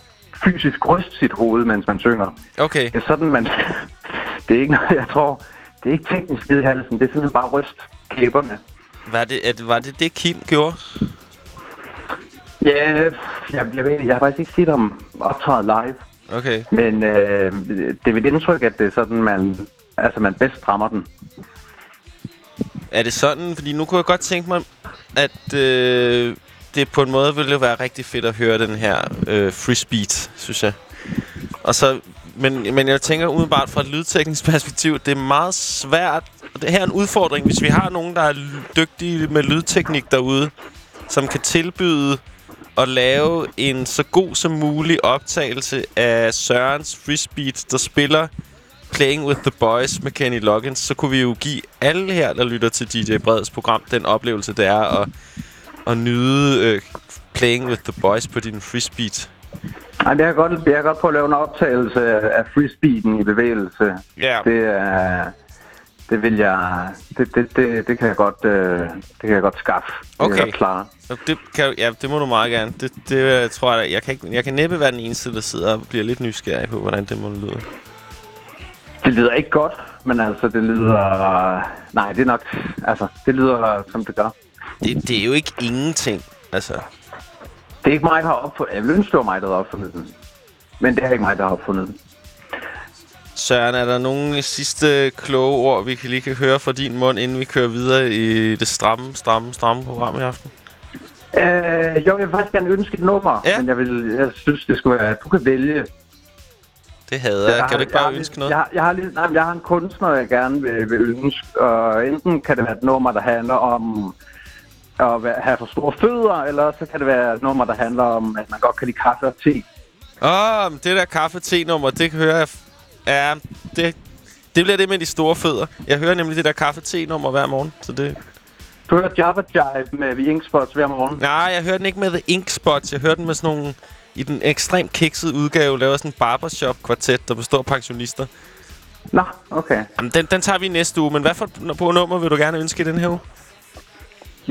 fysisk ryste sit hoved, mens man synger. Okay. Det er sådan, man... det er ikke noget, jeg tror... Det er ikke teknisk skide i halsen, det er simpelthen bare ryst kæberne. Var det, at, var det det, Kim gjorde? Ja, jeg, jeg, ved, jeg har faktisk ikke set ham optræde live. Okay. Men øh, det er mit indtryk, at det er sådan, man, altså, man bedst rammer den. Er det sådan? Fordi nu kunne jeg godt tænke mig, at øh, det på en måde ville være rigtig fedt at høre den her øh, frisbeat, synes jeg. Og så, men, men jeg tænker udenbart fra et lydteknisk perspektiv, det er meget svært. Og det her er en udfordring, hvis vi har nogen, der er dygtige med lydteknik derude, som kan tilbyde at lave en så god som mulig optagelse af Sørens frisbeat, der spiller Playing with the Boys med Kenny Loggins, så kunne vi jo give alle her, der lytter til DJ Breds program, den oplevelse, det er at, at nyde øh, Playing with the Boys på din frisbeat. Ej, jeg kan godt, jeg kan godt prøve at lave en optagelse af frisbeaten i bevægelse. Ja. Det er... Det vil jeg... Det, det, det, det kan jeg godt... Øh, det kan jeg godt skaffe. Det kan Okay. godt klare. Og Det, kan, ja, det må du meget gerne. Det, det øh, tror jeg, jeg kan, ikke, jeg kan næppe være den eneste, der sidder og bliver lidt nysgerrig på, hvordan det må lyde. Det lyder ikke godt, men altså, det lyder... Nej, det er nok... Altså, det lyder, som det gør. Det, det er jo ikke ingenting, altså. Det er ikke mig, der har opfundet... Jeg vil ønske, det var mig, der har opfundet den. Men det er ikke mig, der har opfundet den. Søren, er der nogle sidste kloge ord, vi kan lige kan høre fra din mund, inden vi kører videre i det stramme, stramme, stramme program i aften? Øh, jo, jeg vil faktisk gerne ønske et nummer, ja. men jeg, vil, jeg synes, det skulle være, at du kan vælge. Det hader jeg. Kan du ikke bare har, ønske noget? Jeg, har- jeg, har, lige, nej, jeg har en kunstner, jeg gerne vil, vil ønske, og enten kan det være et nummer, der handler om at have for store fødder, eller så kan det være et nummer, der handler om, at man godt kan lide kaffe og te. Åh, oh, det der kaffe-te-nummer, det hører jeg... Ja, det, det bliver det med de store fødder. Jeg hører nemlig det der kaffe-te-nummer hver morgen, så det... Du hører Java Jive med The Ink Spots hver morgen. Nej, jeg hører den ikke med The Ink Spots. Jeg hører den med sådan nogle... I den ekstremt kiksede udgave laver sådan en barbershop-kvartet, der består af pensionister. Nå, okay. Jamen, den, den tager vi næste uge, men hvad for på nummer vil du gerne ønske i den her uge?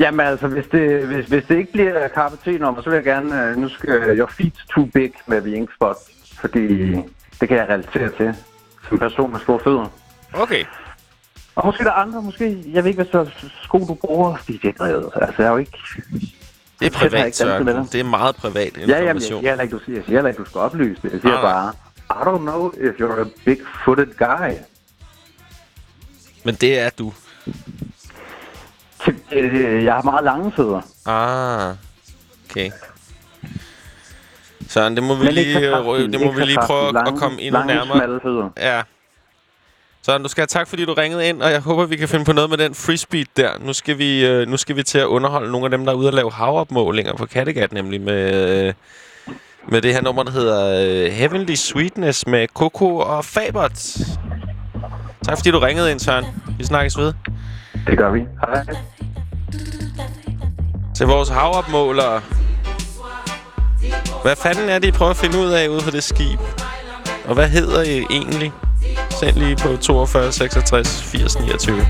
Jamen altså, hvis det, hvis, hvis det ikke bliver nummer, så vil jeg gerne, øh, nu skal Your Feet Too Big med Spots, fordi det kan jeg relatere til. en person med store fødder. Okay. Og måske der er andre, måske. Jeg ved ikke, hvad så sko du bruger, fordi det er ikke revet. Altså, jeg er jo ikke... Det er Jeg privat, Søren. Det er meget privat Ja, jamen, jeg information. heller ikke, du siger, jeg siger ikke, du skal oplyse det. Jeg siger nej. bare, I don't know if you're a big-footed guy. Men det er du. Øh, Jeg har meget lange fødder. Ah, okay. Søren, det må vi Men lige, øh, kraftige, det må vi lige prøve at- at Lange- komme endnu lange, nærmere. smalle fødder. Ja. Søren, du skal have tak, fordi du ringede ind, og jeg håber, vi kan finde på noget med den freespeed der. Nu skal vi, øh, nu skal vi til at underholde nogle af dem, der er ude og lave havopmålinger på Kattegat, nemlig med, med det her nummer, der hedder Heavenly Sweetness med Coco og Fabert. Tak, fordi du ringede ind, Søren. Vi snakkes ved. Det gør vi. Hej. Til vores havopmålere. Hvad fanden er det, I prøver at finde ud af ude på det skib? Og hvad hedder I egentlig? Send lige på 42 66 80 29.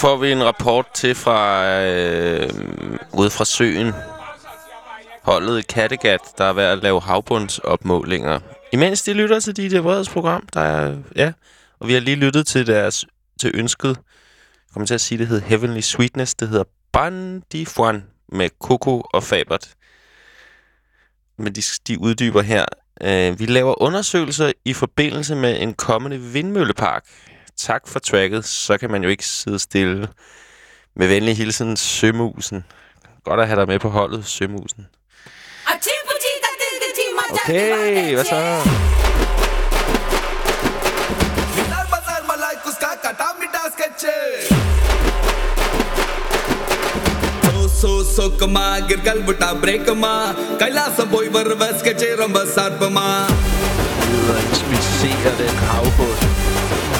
får vi en rapport til fra øh, ude fra søen. Holdet i Kattegat, der er ved at lave havbundsopmålinger. Imens de lytter til dit Vreds program, der er, ja, og vi har lige lyttet til deres til ønsket. Jeg kommer til at sige, det hedder Heavenly Sweetness. Det hedder Bandi Fuan med Coco og Fabert. Men de, de uddyber her. Øh, vi laver undersøgelser i forbindelse med en kommende vindmøllepark tak for tracket, så kan man jo ikke sidde stille. Med venlig hilsen, Sømusen. Godt at have dig med på holdet, Sømusen. Okay, hvad så? సోకుమా గిర్గల్ బుటా బ్రేకుమా కైలాసం పోయి వర్వస్కే చేరం బసార్పమా Lyder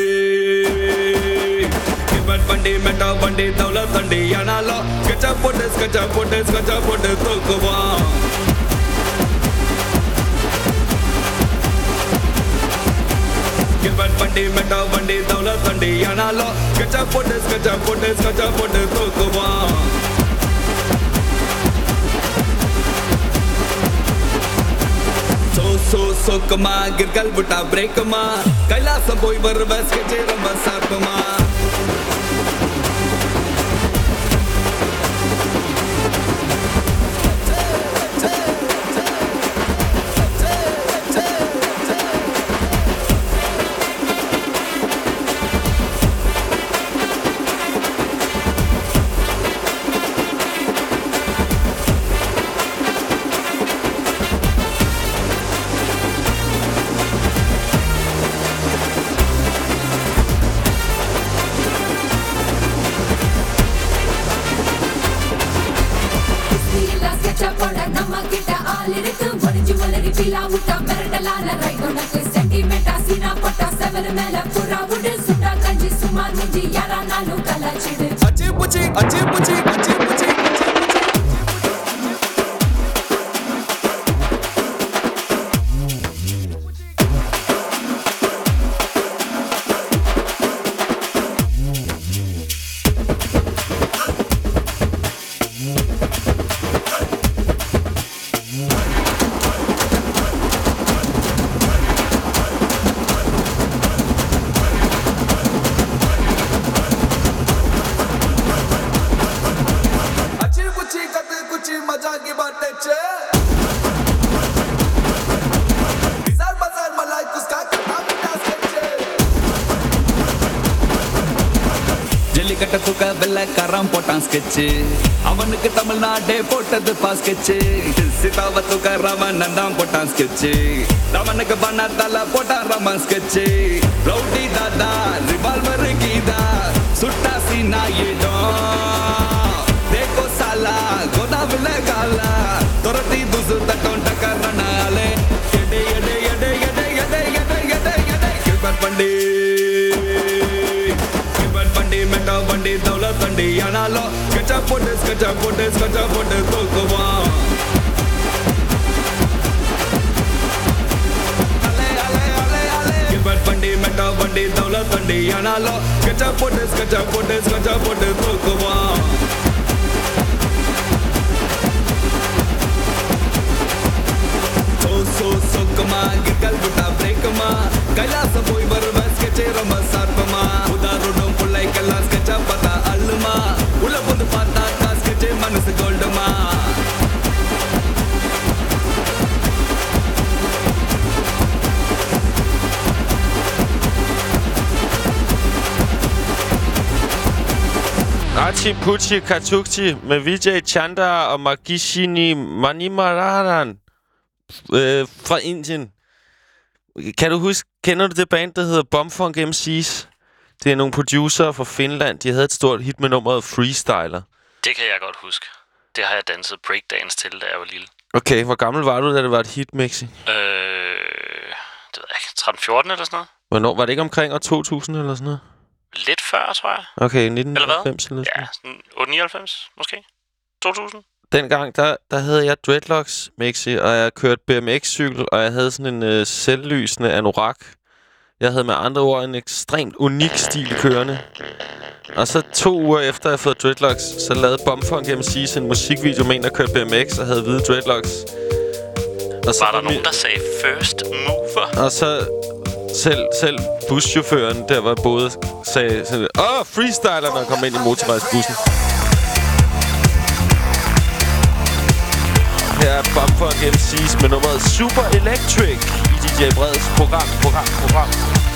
கிருபன் பண்டி மெட்டா பண்டி தௌல தண்டி ஆனாலும் ஸ்கெட்சா போட்டு ஸ்கெட்சா போட்டு ஸ்கெட்சா போட்டு தூக்குவான் கில்பன் பண்டி மெட்டா வண்டி தௌல தண்டி ஆனாலும் ஸ்கெட்சா போட்டு ஸ்கெட்சா போட்டு ஸ்கெட்சா போட்டு தூக்குவான் சோ சோ சொக்கமா கிற்கல் விட்டா பிரேக்கமா கைலாசம் போய் வருவ ஸ்கெட்சே ரொம்ப சார்பமா to வெள்ளக்காரன் அவனுக்கு தமிழ்நாடே போட்டது பா சிதாவை தூக்க ராமன் தான் போட்டான் ஸ்கெச்சு ரமனுக்கு பண்ணாத்தால போட்டான் ரமன் ஸ்கெச்சு ரவுடி தாதா ரிவால்வர் கீதா சுட்டா சீனா ஏதோ. தேக்கோ சாலா கோதாவில காலா. துரத்தி வண்டி ஆனாலும் கச்சா போட்டு கச்சா போட்டு கச்சா போட்டு தூக்குவான் வண்டி மெட்டா வண்டி தௌல வண்டி ஆனாலும் கச்சா போட்டு கச்சா போட்டு கச்சா போட்டு தூக்குவான் சொக்குமா கிக்கல் விட்டா பிரேக்குமா கைலாசம் போய் வரும் ஸ்கெச்சே ரொம்ப சார்பமா உதாரணம் பிள்ளைக்கெல்லாம் ஸ்கெச்சா பார்த்தா அள்ளுமா உள்ள வந்து பார்த்தா ஸ்கெட்சே மனசு கோல்டுமா Achi Puchi Katukti med Vijay Chanda og Magishini Manimaranan øh, fra Indien. Kan du huske, kender du det band, der hedder Bombfunk MC's? Det er nogle producer fra Finland. De havde et stort hit med nummeret Freestyler. Det kan jeg godt huske. Det har jeg danset breakdance til, da jeg var lille. Okay, hvor gammel var du, da det var et hit, Mixi? Øh, det ved jeg ikke. 13-14 eller sådan noget? Hvornår? Var det ikke omkring år 2000 eller sådan noget? Lidt før, tror jeg. Okay, Eller 1990 hvad? eller, eller Ja, sådan 99 måske. 2000. Dengang, der, der havde jeg dreadlocks, Mixi, og jeg kørte BMX-cykel, og jeg havde sådan en øh, selvlysende anorak. Jeg havde med andre ord en ekstremt unik stil kørende. Og så to uger efter, jeg havde fået dreadlocks, så lavede Bumfunk MC's en musikvideo med en, der kørte BMX og havde hvide dreadlocks. Og så Var der nogen, der sagde first mover? Og så selv, selv buschaufføren, der var både sagde sådan, Åh, oh, freestyler, når kom ind i motorvejsbussen. Her er Bumfunk MC's med nummeret Super Electric DJ Breds program, program, program.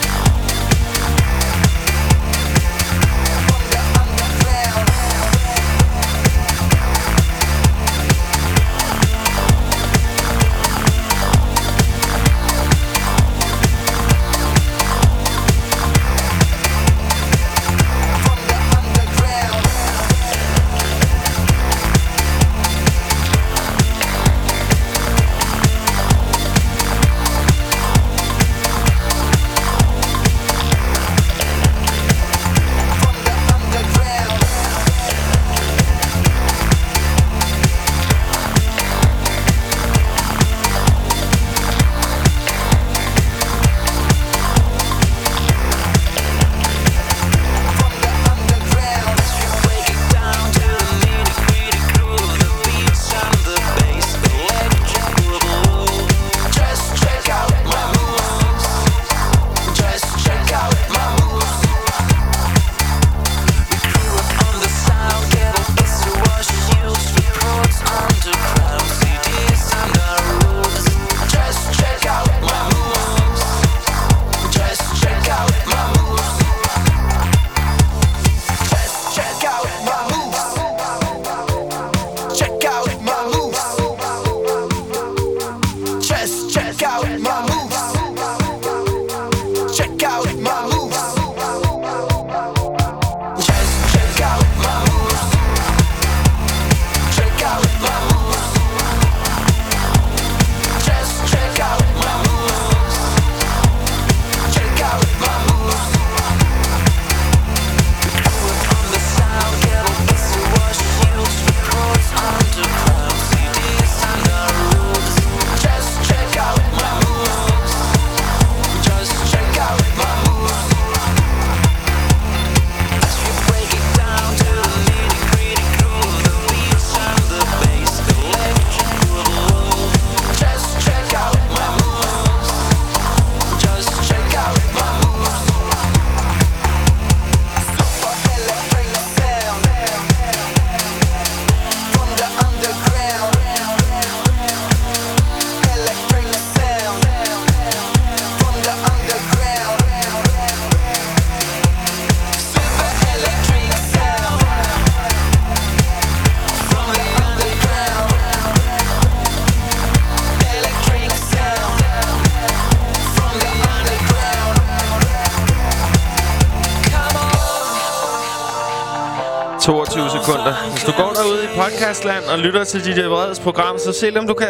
Podcastland og lytter til DJ Breds program, så se om du kan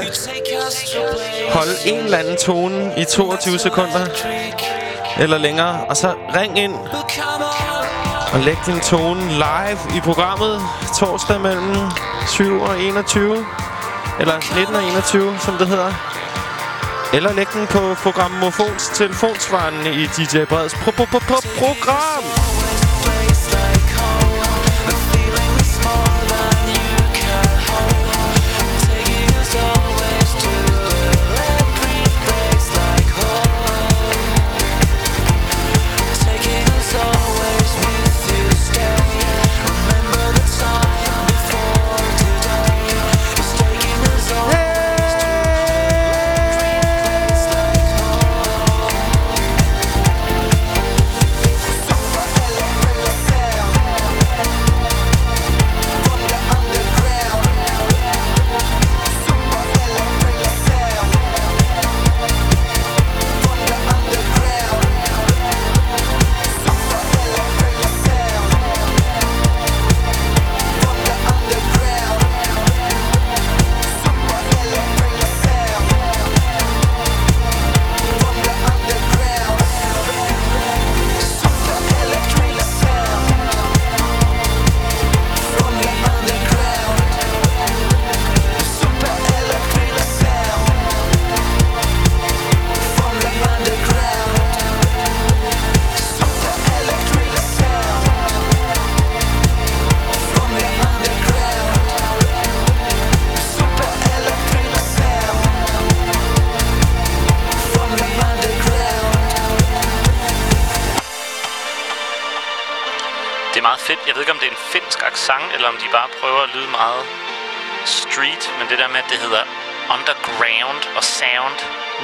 holde en eller anden tone i 22 sekunder eller længere. Og så ring ind og læg din tone live i programmet torsdag mellem 7 og 21. Eller 19 og 21, som det hedder. Eller læg den på programmofons telefonsvarende i DJ Breds pro pro pro program.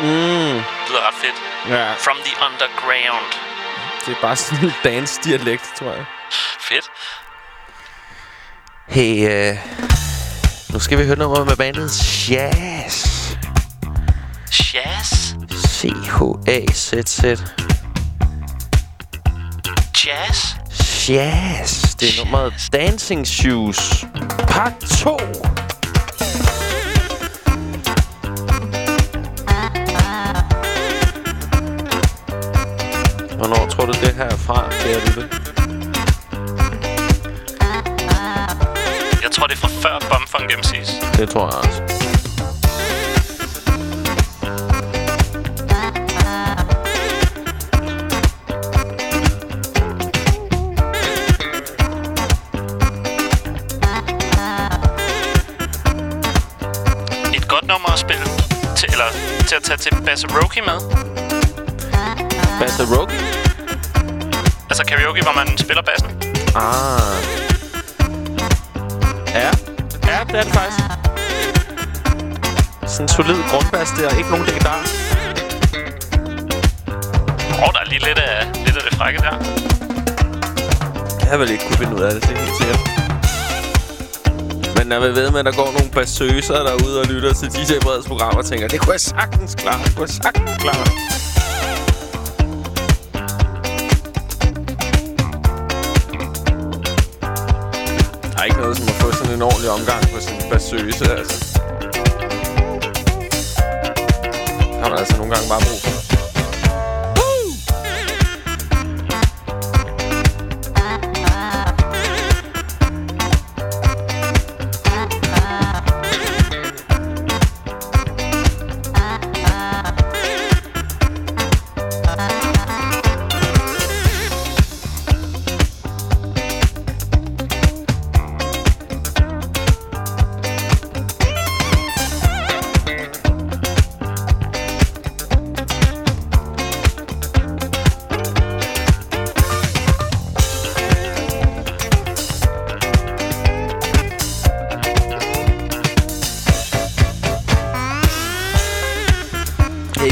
Mm. lyder ret fedt. Ja. From the underground. Det er bare sådan en dance-dialekt, tror jeg. Fedt. Hey, øh, nu skal vi høre noget med bandet Jazz. Jazz? C-H-A-Z-Z. Jazz? Jazz. Det er nummeret Dancing Shoes. Part 2. Hvornår tror du det her er fra, kære lytte? Jeg tror, det er fra før Bumfunk MC's. Det tror jeg også. Et godt nummer at spille til, eller til at tage til Bassaroki med. Bassaroki? Altså karaoke, hvor man spiller bassen. Ah. Ja. Ja, det er det faktisk. Sådan en solid grundbas der. Ikke nogen legendar. Åh, oh, der er lige lidt af, lidt af det frække der. Jeg har vel ikke kunne finde ud af det, det er helt sikkert. Men jeg vil ved med, at der går nogle bassøser derude og lytter til DJ Breds program og tænker, det kunne jeg sagtens klare, det kunne jeg sagtens klare. Sådan en ordentlig omgang på sin bassøse, altså. Det har man altså nogle gange bare brug for.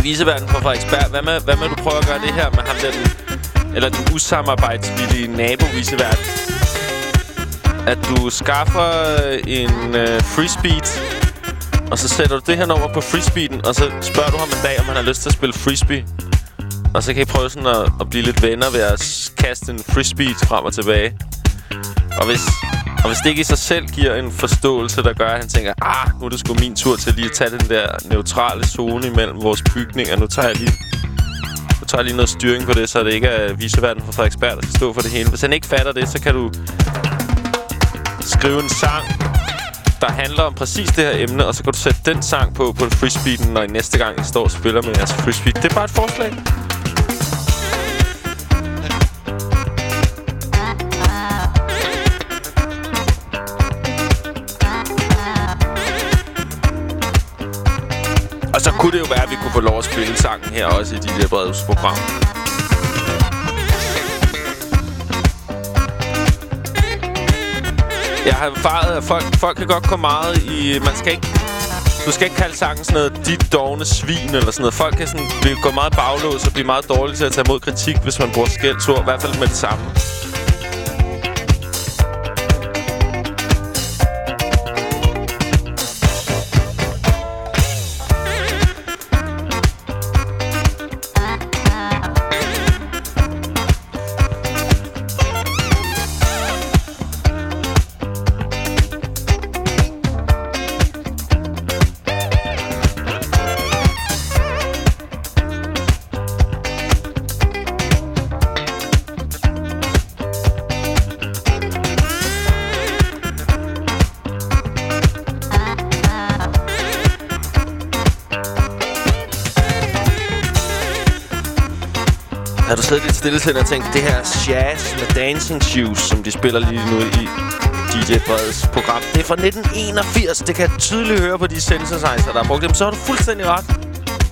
Viseverden fra Frederiksberg. Hvad med, hvad med, du prøver at gøre det her med ham der, den, eller den usamarbejdsvillige nabo-viseverden? At du skaffer en øh, freespeed, og så sætter du det her nummer på freespeeden, og så spørger du ham en dag, om han har lyst til at spille frisbee. Og så kan I prøve sådan at, at blive lidt venner ved at kaste en frisbee frem og tilbage. Og hvis, og hvis det ikke i sig selv giver en forståelse, der gør, at han tænker, ah, nu er det sgu min tur til lige at tage den der neutrale zone imellem vores bygninger. Nu tager jeg lige, nu tager jeg lige noget styring på det, så det ikke er viseverden fra Frederiksberg, der skal stå for det hele. Hvis han ikke fatter det, så kan du skrive en sang, der handler om præcis det her emne, og så kan du sætte den sang på på frisbeeden, når I næste gang I står og spiller med jeres frisbee. Det er bare et forslag. Kunne det jo være, at vi kunne få lov at spille sangen her også i de der brevsprogram. Jeg har erfaret, at folk, folk kan godt komme meget i... Man skal ikke... Du skal ikke kalde sangen sådan noget dit dogne svin eller sådan noget. Folk kan sådan blive, gå meget baglås og blive meget dårlige til at tage imod kritik, hvis man bruger skældsord. I hvert fald med det samme. Siddet lidt og tænkt, det her jazz med Dancing Shoes, som de spiller lige nu i DJ Breds program, det er fra 1981. Det kan jeg tydeligt høre på de synthesizer, der har brugt dem. Så har du fuldstændig ret.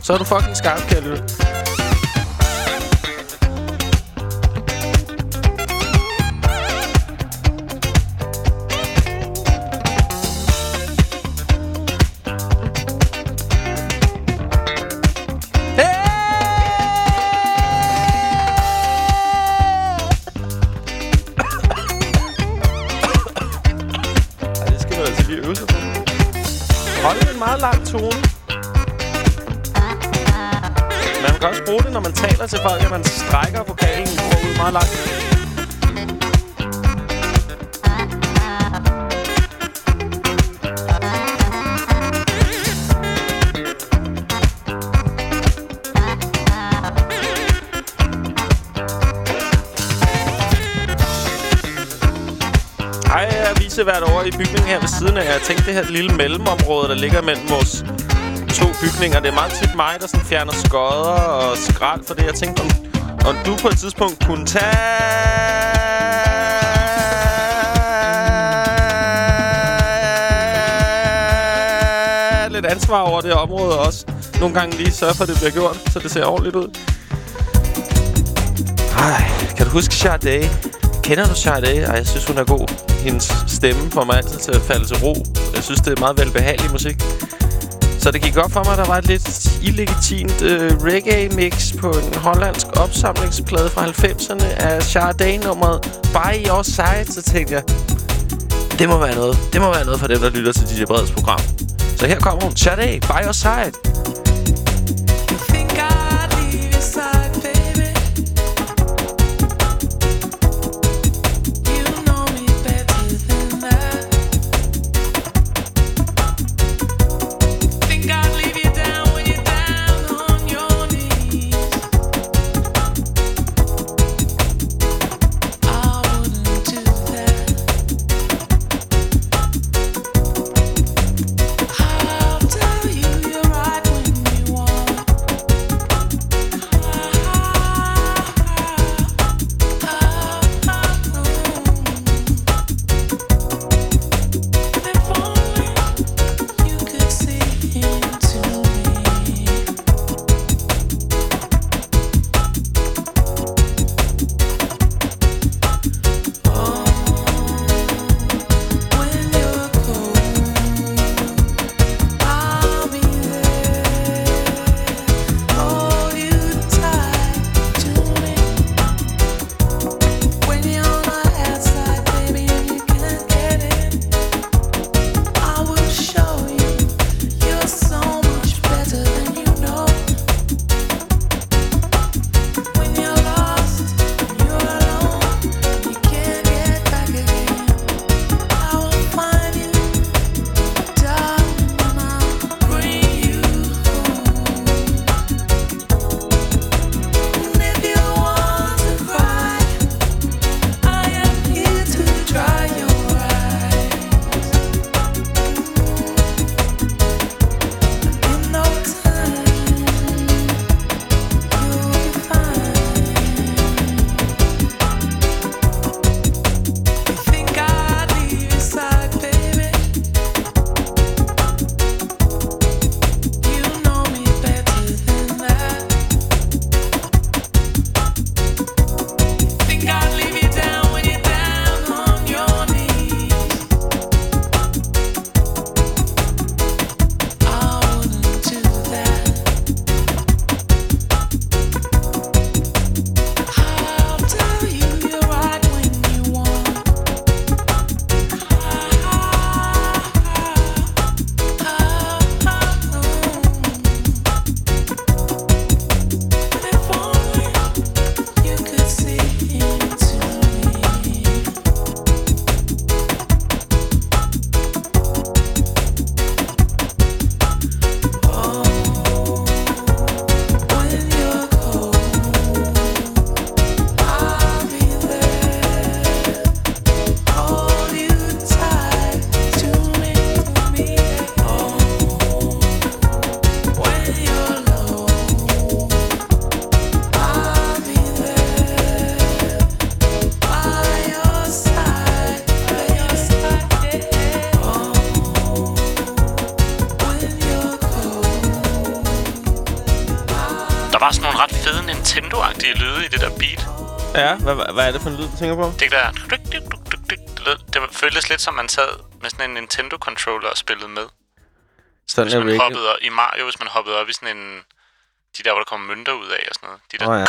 Så er du fucking skarp, kan jeg lytte. Jeg over i bygningen her ved siden af. Jeg tænkte, det her lille mellemområde, der ligger mellem vores to bygninger. Det er meget tit mig, der sådan fjerner skodder og skrald for det. Jeg tænkte, om, om du på et tidspunkt kunne tage lidt ansvar over det område også. Nogle gange lige sørge for, at det bliver gjort, så det ser ordentligt ud. Ej, kan du huske Sade? Kender du Sade? Ej, jeg synes, hun er god. Hendes stemme får mig altid til at falde til ro. Jeg synes, det er meget velbehagelig musik. Så det gik op for mig, at der var et lidt illegitimt øh, reggae-mix på en hollandsk opsamlingsplade fra 90'erne af Sade-nummeret By Your Side. Så tænkte jeg, det må være noget. Det må være noget for dem, der lytter til DJ Breds program. Så her kommer hun. Sade, By Your Side. Nintendo-agtige lyde i det der beat. Ja, hvad, hvad, er det for en lyd, du tænker på? Det der... Det, lød, det føltes lidt som man sad med sådan en Nintendo-controller og spillede med. Sådan Hvis man hoppede op, I Mario, hvis man hoppede op i sådan en... De der, hvor der kommer mønter ud af og sådan noget. De der Åh, ja.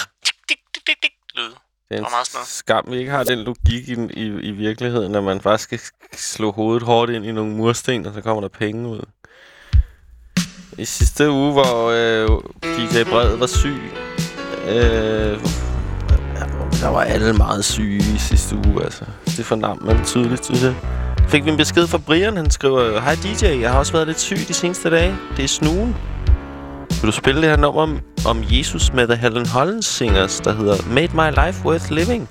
lyde. Det er Og meget sådan en skam, vi ikke har den logik i, i, i virkeligheden, at man faktisk skal slå hovedet hårdt ind i nogle mursten, og så kommer der penge ud. I sidste uge, hvor øh, DJ Bred var syg. Øh, der var alle meget syge i sidste uge, altså. Det fornam man tydeligt, synes jeg. Fik vi en besked fra Brian, han skriver, Hej DJ, jeg har også været lidt syg de seneste dage. Det er snuen. Vil du spille det her nummer om, om Jesus med The Helen Holland Singers, der hedder Made My Life Worth Living?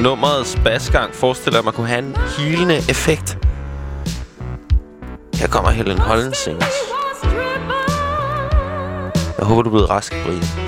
Nummerets basgang forestiller mig kunne have en healende effekt. Her kommer Helen Holland Singers. Jeg håber, du er blevet rask, Brian.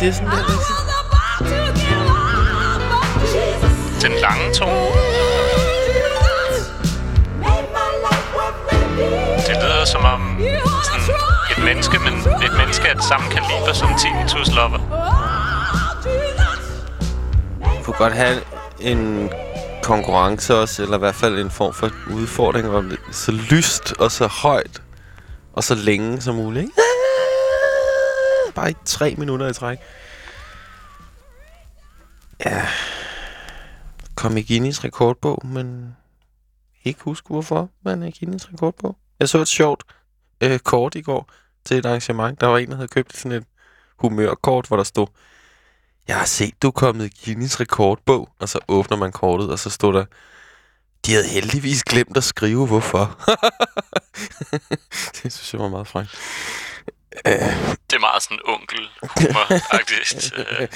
Siger sådan der. Den lange tone. Det lyder som om sådan et menneske, men et menneske af det samme kaliber som Tinnitus Lover. Du kunne godt have en konkurrence også, eller i hvert fald en form for udfordring om det. Så lyst og så højt og så længe som muligt. Ikke? Bare i tre minutter i træk. Ja. Kom i Guinness rekordbog, men ikke huske hvorfor man er i Guinness rekordbog. Jeg så et sjovt øh, kort i går til et arrangement. Der var en, der havde købt sådan et humørkort, hvor der stod, jeg har set, du er kommet i Guinness rekordbog, og så åbner man kortet, og så stod der, de havde heldigvis glemt at skrive, hvorfor. det synes jeg var meget frækt. Det er meget sådan onkel humor-agtigt. Øh,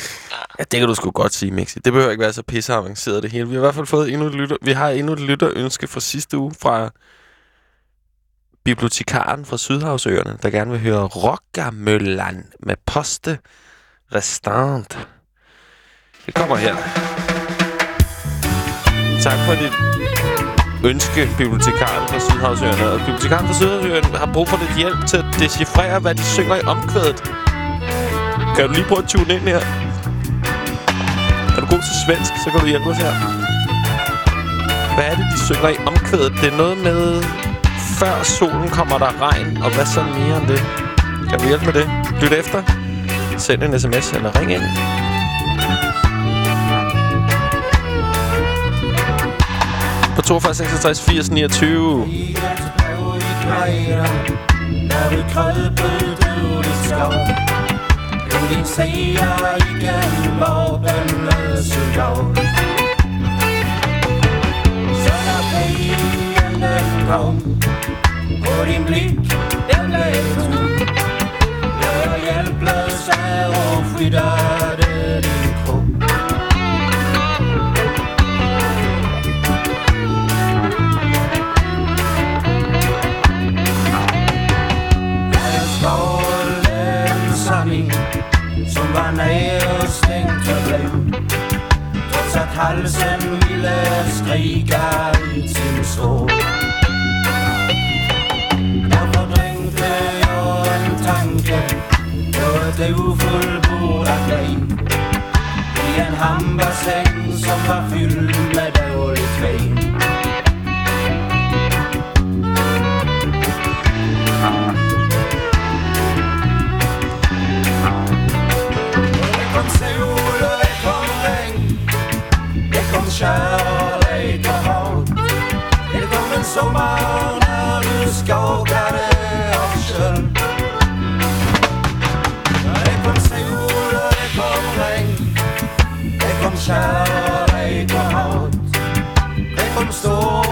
ja, det kan du sgu godt sige, Mixi. Det behøver ikke være så pisse avanceret det hele. Vi har i hvert fald fået endnu et lytter. Vi har endnu et lytterønske fra sidste uge fra bibliotekaren fra Sydhavsøerne, der gerne vil høre Rockamøllan med poste restant. Det kommer her. Tak for dit ønske bibliotekaren fra Sydhavsøerne. Og bibliotekaren fra Sydhavsøerne har brug for lidt hjælp til at decifrere, hvad de synger i omkvædet. Kan du lige prøve at tune ind her? Er du god til svensk, så kan du hjælpe os her. Hvad er det, de synger i omkvædet? Det er noget med... Før solen kommer der regn, og hvad så mere end det? Kan du hjælpe med det? Lyt efter. Send en sms eller ring ind. På 42 66 80 29. Når vi krøbet ud i skov Ingen ser igen våbenløse jord Så når fienden kom Og din blik, den blev tom Jeg hjælpløs af og flyttede Som var nære stængt Trods at halsen ville skrige i sin sorg Jeg fordrængte jo en tanke. Noget det ufuldbordet glemt I en hambaseng som var fyldt med dårligt vin. Det kom kärlek Det kom en sommer, når du skakade av sjøen. Det kom sol og det kom regn. Det kom kärlek och hat Det kom stor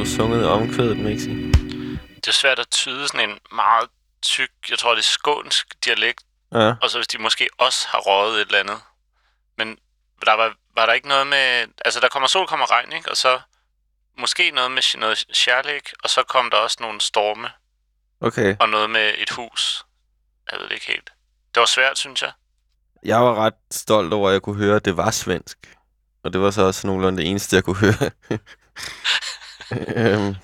du høre, hvad der blev sunget omkvædet, Mixi? Det er svært at tyde sådan en meget tyk, jeg tror det er skånsk dialekt, Ja. og så hvis de måske også har røget et eller andet. Men der var, var der ikke noget med... Altså, der kommer sol, kommer regn, ikke? Og så måske noget med noget kærlighed, og så kom der også nogle storme, Okay. og noget med et hus. Jeg ved det ikke helt. Det var svært, synes jeg. Jeg var ret stolt over, at jeg kunne høre, at det var svensk. Og det var så også nogenlunde det eneste, jeg kunne høre. øhm,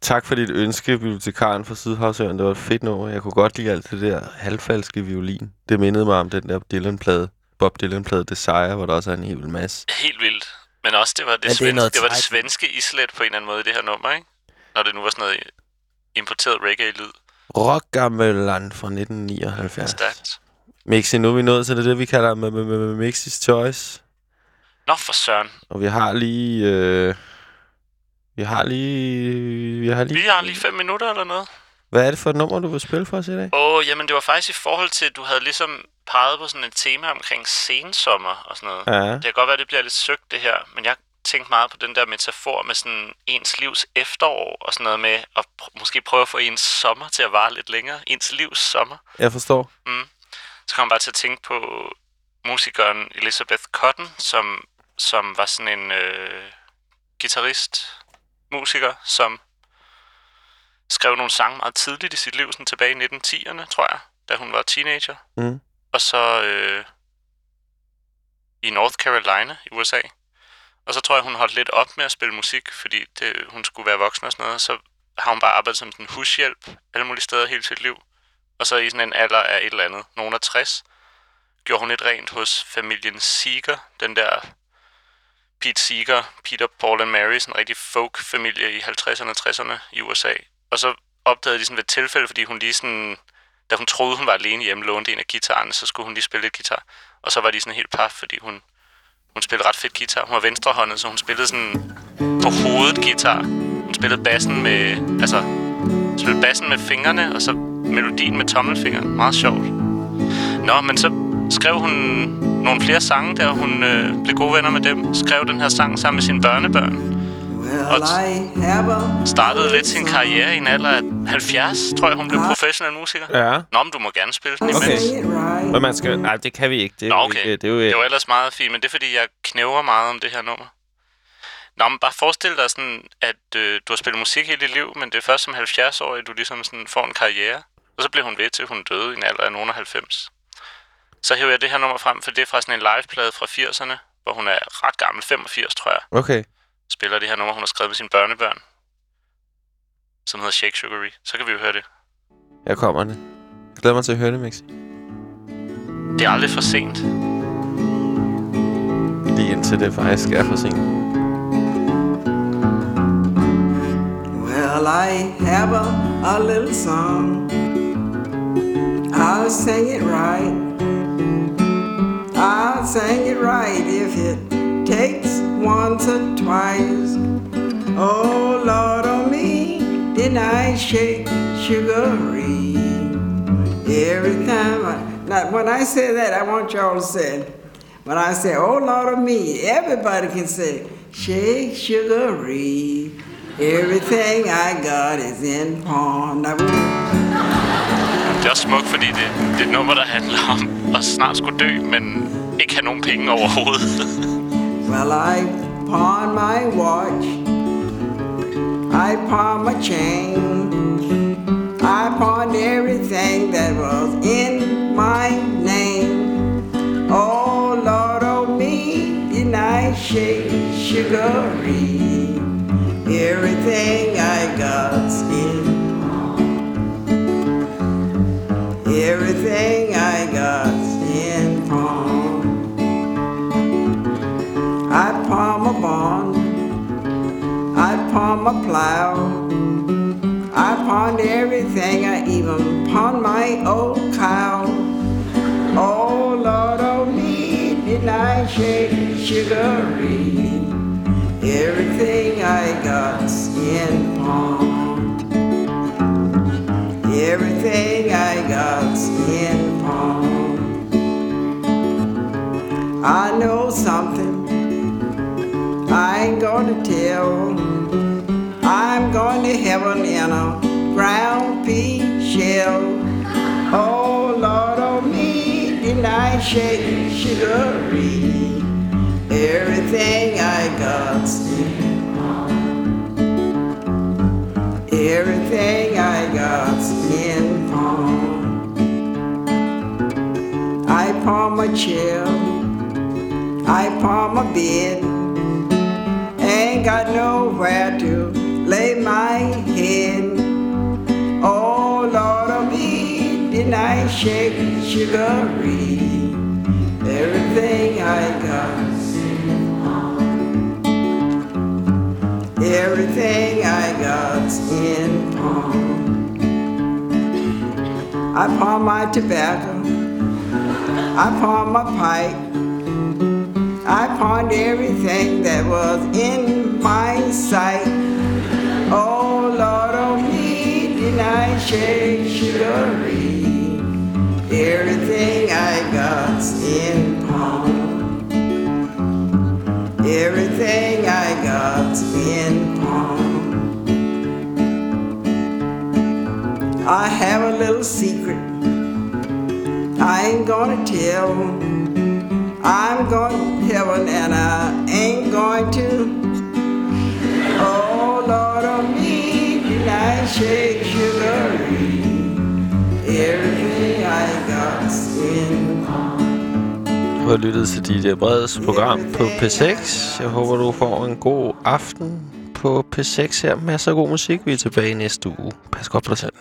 tak for dit ønske, bibliotekaren fra Sydhavsøen. Det var et fedt nummer. Jeg kunne godt lide alt det der halvfalske violin. Det mindede mig om den der Dylan-plade. Bob Dylan-plade Desire, hvor der også er en hel masse. Helt vildt. Men også, det var det, Men det er svenske, det, var det svenske islet på en eller anden måde i det her nummer, ikke? Når det nu var sådan noget importeret reggae-lyd. Rockgammeland fra 1979. Stærkt. Mixi, nu er vi nået til det, det vi kalder med, med, med, med Mixis Choice. Nå, for søren. Og vi har lige... Øh, vi har lige... Vi har lige... Vi har lige fem minutter eller noget. Hvad er det for et nummer, du vil spille for os i dag? Åh, oh, jamen det var faktisk i forhold til, at du havde ligesom peget på sådan et tema omkring sensommer og sådan noget. Ja. Det kan godt være, det bliver lidt søgt det her, men jeg tænkte meget på den der metafor med sådan ens livs efterår og sådan noget med at pr- måske prøve at få ens sommer til at vare lidt længere. Ens livs sommer. Jeg forstår. Mm. Så kom jeg bare til at tænke på musikeren Elizabeth Cotton, som, som var sådan en øh, guitarist, musiker, som skrev nogle sange meget tidligt i sit liv, sådan tilbage i 1910'erne, tror jeg, da hun var teenager. Mm. Og så øh, i North Carolina i USA. Og så tror jeg, hun holdt lidt op med at spille musik, fordi det, hun skulle være voksen og sådan noget. Så har hun bare arbejdet som sådan hushjælp alle mulige steder hele sit liv. Og så i sådan en alder af et eller andet, nogen af 60, gjorde hun lidt rent hos familien Seeger, den der Pete Seeger, Peter, Paul and Mary, sådan en rigtig folk-familie i 50'erne og 60'erne i USA. Og så opdagede de sådan ved et tilfælde, fordi hun lige sådan, da hun troede, hun var alene hjemme, lånte en af guitarerne, så skulle hun lige spille lidt guitar. Og så var de sådan helt paf, fordi hun, hun spillede ret fedt guitar. Hun var venstrehåndet, så hun spillede sådan på hovedet guitar. Hun spillede bassen med, altså, spillede bassen med fingrene, og så melodien med tommelfingeren. Meget sjovt. Nå, men så skrev hun nogle flere sange, der hun øh, blev gode venner med dem. Skrev den her sang sammen med sine børnebørn. Og startede lidt sin karriere i en alder af 70, tror jeg, hun blev professionel musiker. Ja. Nå, men du må gerne spille den Okay. imens. Men man skal... Nej, det kan vi ikke. Det er Nå, okay. ikke... Det er jo, Det var ellers meget fint, men det er fordi, jeg knæver meget om det her nummer. Nå, men bare forestil dig sådan, at øh, du har spillet musik hele dit liv, men det er først som 70-årig, du ligesom sådan får en karriere. Og så blev hun ved til, hun døde i en alder af nogen af 90. Så hæver jeg det her nummer frem, for det er fra sådan en liveplade fra 80'erne, hvor hun er ret gammel, 85 tror jeg, Okay. spiller det her nummer, hun har skrevet med sine børnebørn, som hedder Shake Sugary. Så kan vi jo høre det. Jeg kommer det. Jeg glæder mig til at høre det, Mixi. Det er aldrig for sent. Lige indtil det faktisk er for sent. Well, I have a, a little song. I'll sing it right. I'll sing it right if it takes once or twice. Oh, Lord, on me, didn't I shake sugary? Every time I, now when I say that, I want y'all to say. When I say, oh, Lord, on me, everybody can say, shake sugary. Everything I got is in pawn. Også smukt, fordi det, det er et nummer, der handler om at snart skulle dø, men ikke have nogen penge overhovedet. Well, I pawn my watch. I pawn my chain. I pawned everything that was in my name. Oh, Lord, oh me, didn't I shake sugary? Everything I got's in Everything Plow. I pawned everything. I even pawned my old cow. Oh Lord, oh me, did I shake sugary? Everything I got's in pawn. Everything I got's in pawn. I know something. I ain't gonna tell. I'm going to heaven in a ground pea shell. Oh Lord, oh me, I shake sugary? Everything I got's. Everything I got's in pawn. I pawn my chair. I pawn my bed. Ain't got nowhere to lay my head. Oh Lord of me, didn't I shake sugary? Everything I got. Everything I got's in pawn. I pawn my tobacco. I pawned my pipe. I pawned everything that was in my sight. Oh Lord, oh me, I shake sugary? Everything I got's in pawn. Everything I got's in pawn. I have a little secret I ain't gonna tell. I'm going to heaven and I ain't going to. I shake sugary? Everything I got in Du har lyttet til dit Breds program på P6. Jeg håber, du får en god aften på P6 her. Masser af god musik. Vi er tilbage næste uge. Pas godt på dig selv.